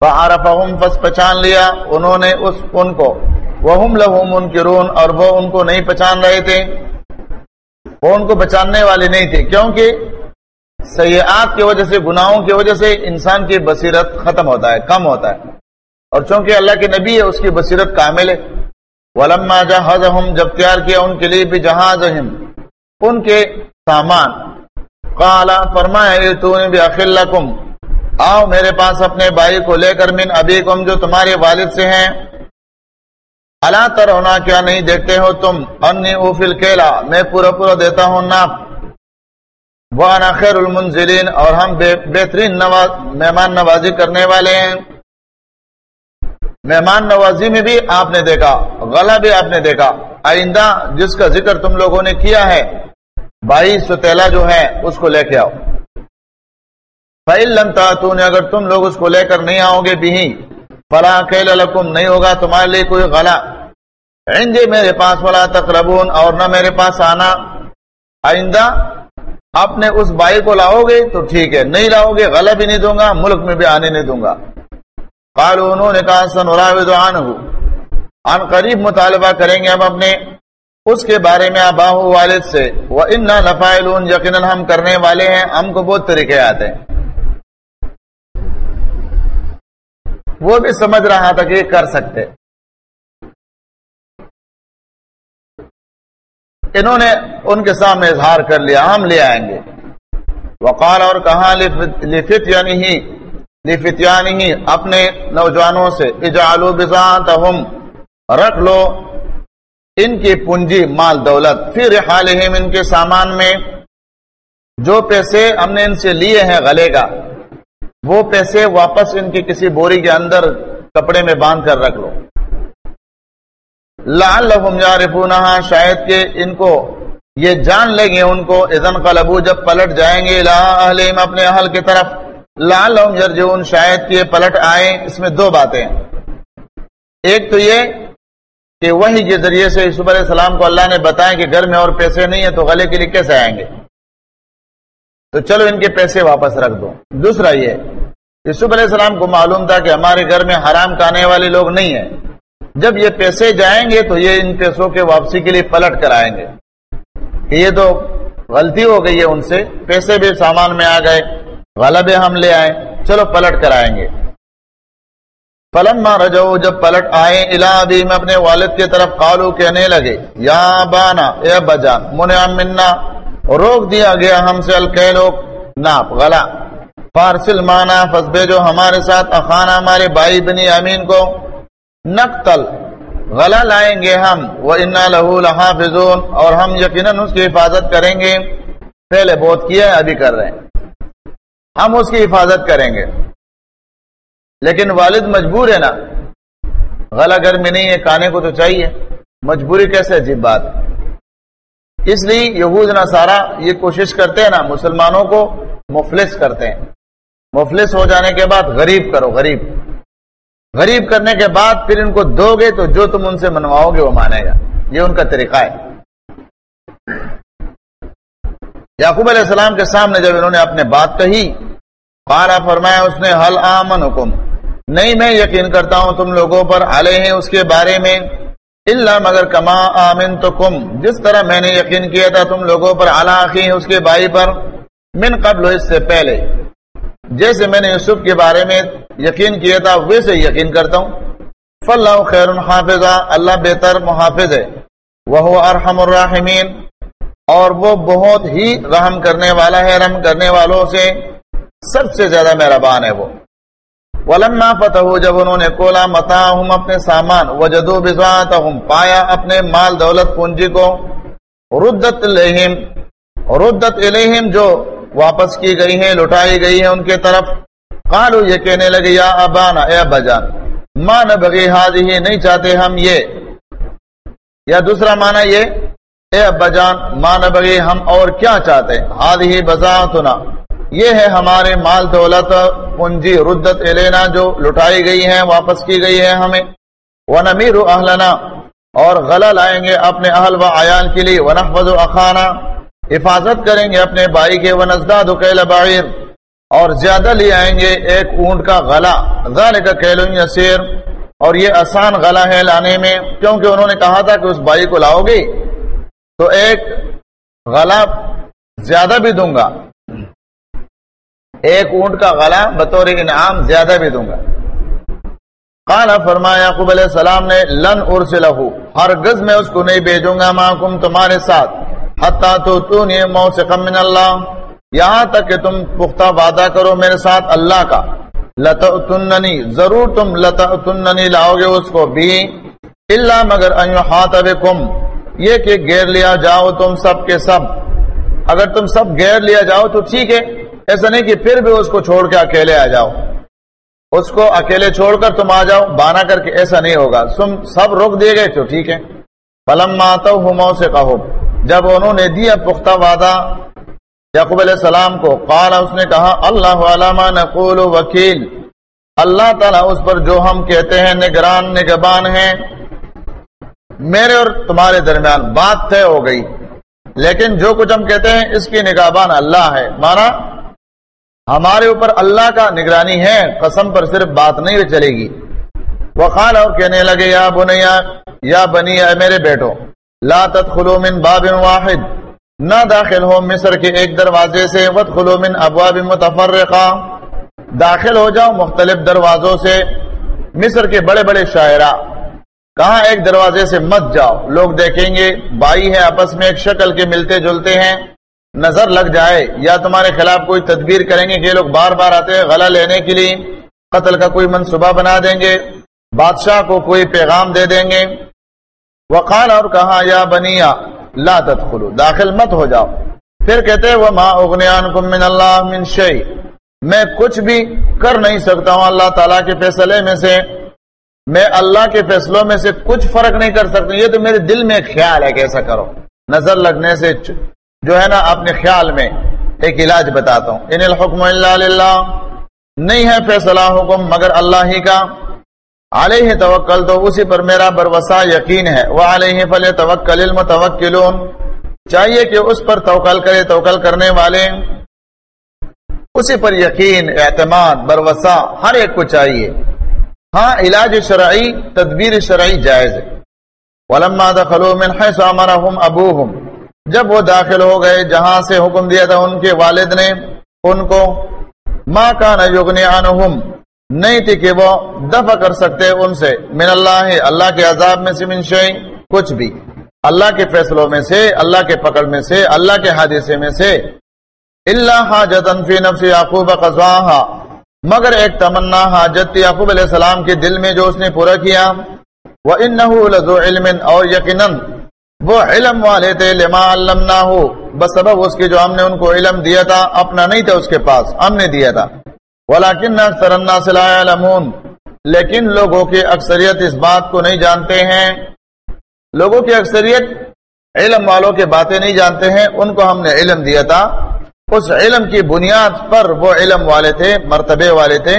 فعرفہم فس پہچان لیا۔ انہوں نے اس، ان کو۔ وہم لہم منکرون اور وہ ان کو نہیں پہچان رہے تھے۔ وہ ان کو پہچاننے والے نہیں تھے۔ کیونکہ سیاحت کی وجہ سے، گناہوں کی وجہ سے انسان کی بصیرت ختم ہوتا ہے، کم ہوتا ہے۔ اور چونکہ اللہ کے نبی ہے، اس کی بصیرت کامل ہے۔ ولما جہازہم جب تیار کیا ان کے لیے بھی جہازہم ان کے سامان۔ قالا فرمایا تو نے بھی اخلکم آؤ میرے پاس اپنے بھائی کو لے کر، من ابیکم، جو تمہارے والد سے ہیں۔ اللہ تر ہونا کیا نہیں دیکھتے ہو تم؟ انی اوفل کیلا، میں پورا پورا دیتا ہوں ناپ۔ وانا خیر المنزلین، اور ہم بہترین نواز، مہمان نوازی کرنے والے ہیں۔ مہمان نوازی میں بھی آپ نے دیکھا، غلہ بھی آپ نے دیکھا۔ آئندہ جس کا ذکر تم لوگوں نے کیا ہے بائی ستیلا جو ہے اس کو لے کے آؤ۔ فعل لمتا تو اگر تم لوگ اس کو لے کر نہیں آؤ گے بھی فلاں لکم، نہیں ہوگا تمہارے لیے کوئی غلا غلہ میرے پاس والا تقربون، اور نہ میرے پاس آنا۔ آئندہ اپنے اس بائی کو لاؤ گے تو ٹھیک ہے، نہیں لاؤ گے غلط بھی نہیں دوں گا، ملک میں بھی آنے نہیں دوں گا۔ قالو انہوں نے کہا سن ان قریب مطالبہ کریں گے ہم اپنے۔ اس کے بارے میں اباہ والد سے۔ وہ ان نہ نفائلون یقیناً ہم کرنے والے ہیں، ہم کو بہت طریقے آتے ہیں۔ وہ بھی سمجھ رہا تھا کہ یہ کر سکتے۔ انہوں نے ان کے سامنے اظہار کر لیا ہم لے آئیں گے۔ وقال اور کہاں لفت یعنی ہی لفت یعنی ہی اپنے نوجوانوں سے، اجعلوا بزانتہم رکھ لو۔ ان کی پنجی مال دولت پھر حالہم ان کے سامان میں جو پیسے ہم نے ان سے لیے ہیں غلے کا۔ وہ پیسے واپس ان کی کسی بوری کے اندر کپڑے میں باندھ کر رکھ لو۔ لعلہم یعرفونہا، شاید کہ ان کو یہ جان لیں گے ان کو، اذن قلبو، جب پلٹ جائیں گے اہلیم اپنے اہل کی طرف۔ لعلہم یرجعون، شاید کہ پلٹ آئیں۔ اس میں دو باتیں۔ ایک تو یہ کہ وہی کے ذریعے سے یوسف علیہ السلام کو اللہ نے بتایا کہ گھر میں اور پیسے نہیں ہیں تو غلے کے لیے کیسے آئیں گے؟ تو چلو ان کے پیسے واپس رکھ دو۔ دوسرا یہ، یوسف علیہ السلام کو معلوم تھا کہ ہمارے گھر میں حرام کھانے والے لوگ نہیں ہیں۔ جب یہ پیسے جائیں گے تو یہ ان پیسوں کے واپسی کے لیے پلٹ کر آئیں گے۔ کہ یہ تو غلطی ہو گئی ہے ان سے۔ پیسے بھی سامان میں آ گئے غلط ہم لے آئے۔ چلو پلٹ کر آئیں گے۔ فلما رجو جب پلٹ آئے الا ابھی میں اپنے والد کی طرف قالو کہنے لگے، یا بانا اے بجان منع منا۔ روک دیا گیا ہم سے الکیلو ناپ غلا فارسل مانا فسبے جو ہمارے ساتھ اخانا، ہمارے بھائی بنی امین کو۔ نقتل، غلہ لائیں گے ہم۔ وہ انا لہو لحافظون۔ اور ہم یقیناً اس کی حفاظت کریں گے۔ پہلے بہت کیا ہے، ابھی کر رہے ہیں۔ ہم اس کی حفاظت کریں گے۔ لیکن والد مجبور ہے نا۔ غلہ گھر میں نہیں ہے، کھانے کو تو چاہیے۔ مجبوری کیسے عجیب بات۔ اس لیے یہود نصارہ یہ کوشش کرتے ہیں نا، مسلمانوں کو مفلس کرتے ہیں۔ مفلس ہو جانے کے بعد غریب کرو، غریب۔ غریب کرنے کے بعد پھر ان کو دو گے تو جو تم ان سے منواؤ گے وہ مانے گا۔ یہ ان کا طریقہ ہے۔ یعقوب علیہ السلام کے سامنے جب انہوں نے اپنے بات کہی پارا فرمایا، اس نے حل آمن حکم نہیں، میں یقین کرتا ہوں تم لوگوں پر علیہ اس کے بارے میں۔ اللہ مگر کما آمن تو کم جس طرح میں نے یقین کیا تھا تم لوگوں پر علاقی اس کے بھائی پر، من قبل اس سے پہلے۔ جیسے میں نے یوسف کے بارے میں یقین کیا تھا، ویسے یقین کرتا ہوں۔ فلاح خیر الحافظ اللہ بہتر محافظ ہے۔ وہ ارحم الرحمین اور وہ بہت ہی رحم کرنے والا ہے، رحم کرنے والوں سے سب سے زیادہ مہربان ہے وہ۔ ولما فتح جب انہوں نے کولا متا ہوں اپنے سامان و جدو پایا اپنے مال دولت پونجی کو، ردت الہم ردت الہم جو واپس کی گئی ہیں، لٹائی گئی ہیں ان کے طرف۔ قالو یہ کہنے لگے، یا ابانا، اے ابا جان ماں بگی حاضی ہی نہیں چاہتے ہم یہ۔ یا دوسرا مانا یہ، اے ابا جان ماں نہ بگی ہم اور کیا چاہتے حاضی ہی یہ ہے ہمارے مال دولت پنجی ردت الینا جو لٹائی گئی ہے واپس کی گئی ہے ہمیں۔ وہ نمیر اہلنا اور غلہ لائیں گے اپنے اہل و عیال کے لیے۔ ونحفظ اخانا حفاظت کریں گے اپنے بھائی کے۔ ونزداد کیل بعیر اور زیادہ لے آئیں گے ایک اونٹ کا غلہ۔ ذالک کیل یسیر اور یہ آسان غلہ ہے لانے میں، کیونکہ انہوں نے کہا تھا کہ اس بھائی کو لاؤ گی تو ایک غلہ زیادہ بھی دوں گا۔ ایک اونٹ کا غلہ بطور انعام زیادہ بھی دوں گا۔ قال، فرمایا، یعقوب علیہ السلام نے، لن ارسلہ ہرگز میں اس کو نہیں بھیجوں گا معکم تمہارے ساتھ، حتی تو تونی موسیقا من اللہ۔ یہاں تک کہ تم پختہ وعدہ کرو میرے ساتھ اللہ کا۔ لتننی ضرور تم لتننی لاؤ گے اس کو بھی اللہ مگر ان یحاطبکم یہ کہ گیر لیا جاؤ تم سب کے سب۔ اگر تم سب گیر لیا جاؤ تو ٹھیک ہے ایسا نہیں کہ پھر بھی اس کو چھوڑ کے اکیلے آ جاؤ۔ اس کو اکیلے چھوڑ کر تم آ جاؤ بانا کر کے ایسا نہیں ہوگا۔ تم سب روک دیے گئے تو ٹھیک ہے۔ پلم ماتا ہوں سے کہو جب انہوں نے دیا پختہ وعدہ یعقوب علیہ السلام کو، قال، اس نے کہا، اللہ علامہ نقول وکیل۔ اللہ تعالیٰ اس پر جو ہم کہتے ہیں نگران، نگبان ہیں۔ میرے اور تمہارے درمیان بات طے ہو گئی۔ لیکن جو کچھ ہم کہتے ہیں اس کی نگابان اللہ ہے۔ مانا ہمارے اوپر اللہ کا نگرانی ہے، قسم پر صرف بات نہیں چلے گی۔ وہ خال اور کہنے لگے، یا بنیا یا بنی، اے میرے بیٹو، لا تدخلوا من باب واحد۔ نہ داخل ہو مصر کے ایک دروازے سے ودخلوا من ابواب متفرقہ۔ داخل ہو جاؤ مختلف دروازوں سے، مصر کے بڑے بڑے شاعرہ۔ کہاں ایک دروازے سے مت جاؤ۔ لوگ دیکھیں گے، بائی ہے آپس میں ایک شکل کے ملتے جلتے ہیں۔ نظر لگ جائے یا تمہارے خلاف کوئی تدبیر کریں گے کہ لوگ بار بار آتے ہیں غلہ لینے کے لیے، قتل کا کوئی منصوبہ بنا دیں گے، بادشاہ کو کوئی پیغام دے دیں گے۔ وقال اور کہا، یا بنیا، لا تدخلو، داخل مت ہو جاؤ۔ پھر کہتے وہ ماں اغنیان من اللہ من شی میں کچھ بھی کر نہیں سکتا ہوں، اللہ تعالیٰ کے فیصلے میں سے۔ میں اللہ کے فیصلوں میں سے کچھ فرق نہیں کر سکتا۔ یہ تو میرے دل میں خیال ہے کہ ایسا کرو۔ نظر لگنے سے جو ہے نا اپنے خیال میں ایک علاج بتاتا ہوں۔ ان الحکم اللہ للہ۔ نہیں ہے فیصلہ حکم مگر اللہ ہی کا۔ علیہ توکل تو اسی پر میرا بروسا یقین ہے۔ وہ علیہ فل توکل علم چاہیے کہ اس پر توکل کرے، توکل کرنے والے۔ اسی پر یقین، اعتماد بروسا ہر ایک کو چاہیے۔ ہاں علاج شرعی، تدبیر شرعی جائز ہے۔ ولما دخلوا من حيث امرهم ابوهم۔ جب وہ داخل ہو گئے، جہاں سے حکم دیا تھا ان کے والد نے، ان کو ماں کا عنہم، نہیں تھی کہ وہ دفع کر سکتے ان سے، من اللہ اللہ کے عذاب میں سے من شئی کچھ بھی۔ اللہ کے فیصلوں میں سے، اللہ کے پکڑ میں سے، اللہ کے حادثے میں سے۔ اللہ حاجت فی نفس یعقوب قضواہا مگر ایک تمنا، حاجت یعقوب علیہ السلام کے دل میں جو اس نے پورا کیا۔ وہ ان اور یقیناً وہ علم والے تھے، لما علمنا ہو بس سبب اس کے جو ہم نے ان کو علم دیا تھا، اپنا نہیں تھا اس کے پاس، ہم نے دیا تھا۔ ولیکن اکثر الناس لا لیکن لوگوں کی اکثریت اس بات کو نہیں جانتے ہیں۔ لوگوں کی اکثریت علم والوں کے باتیں نہیں جانتے ہیں، ان کو ہم نے علم دیا تھا۔ اس علم کی بنیاد پر وہ علم والے تھے، مرتبے والے تھے۔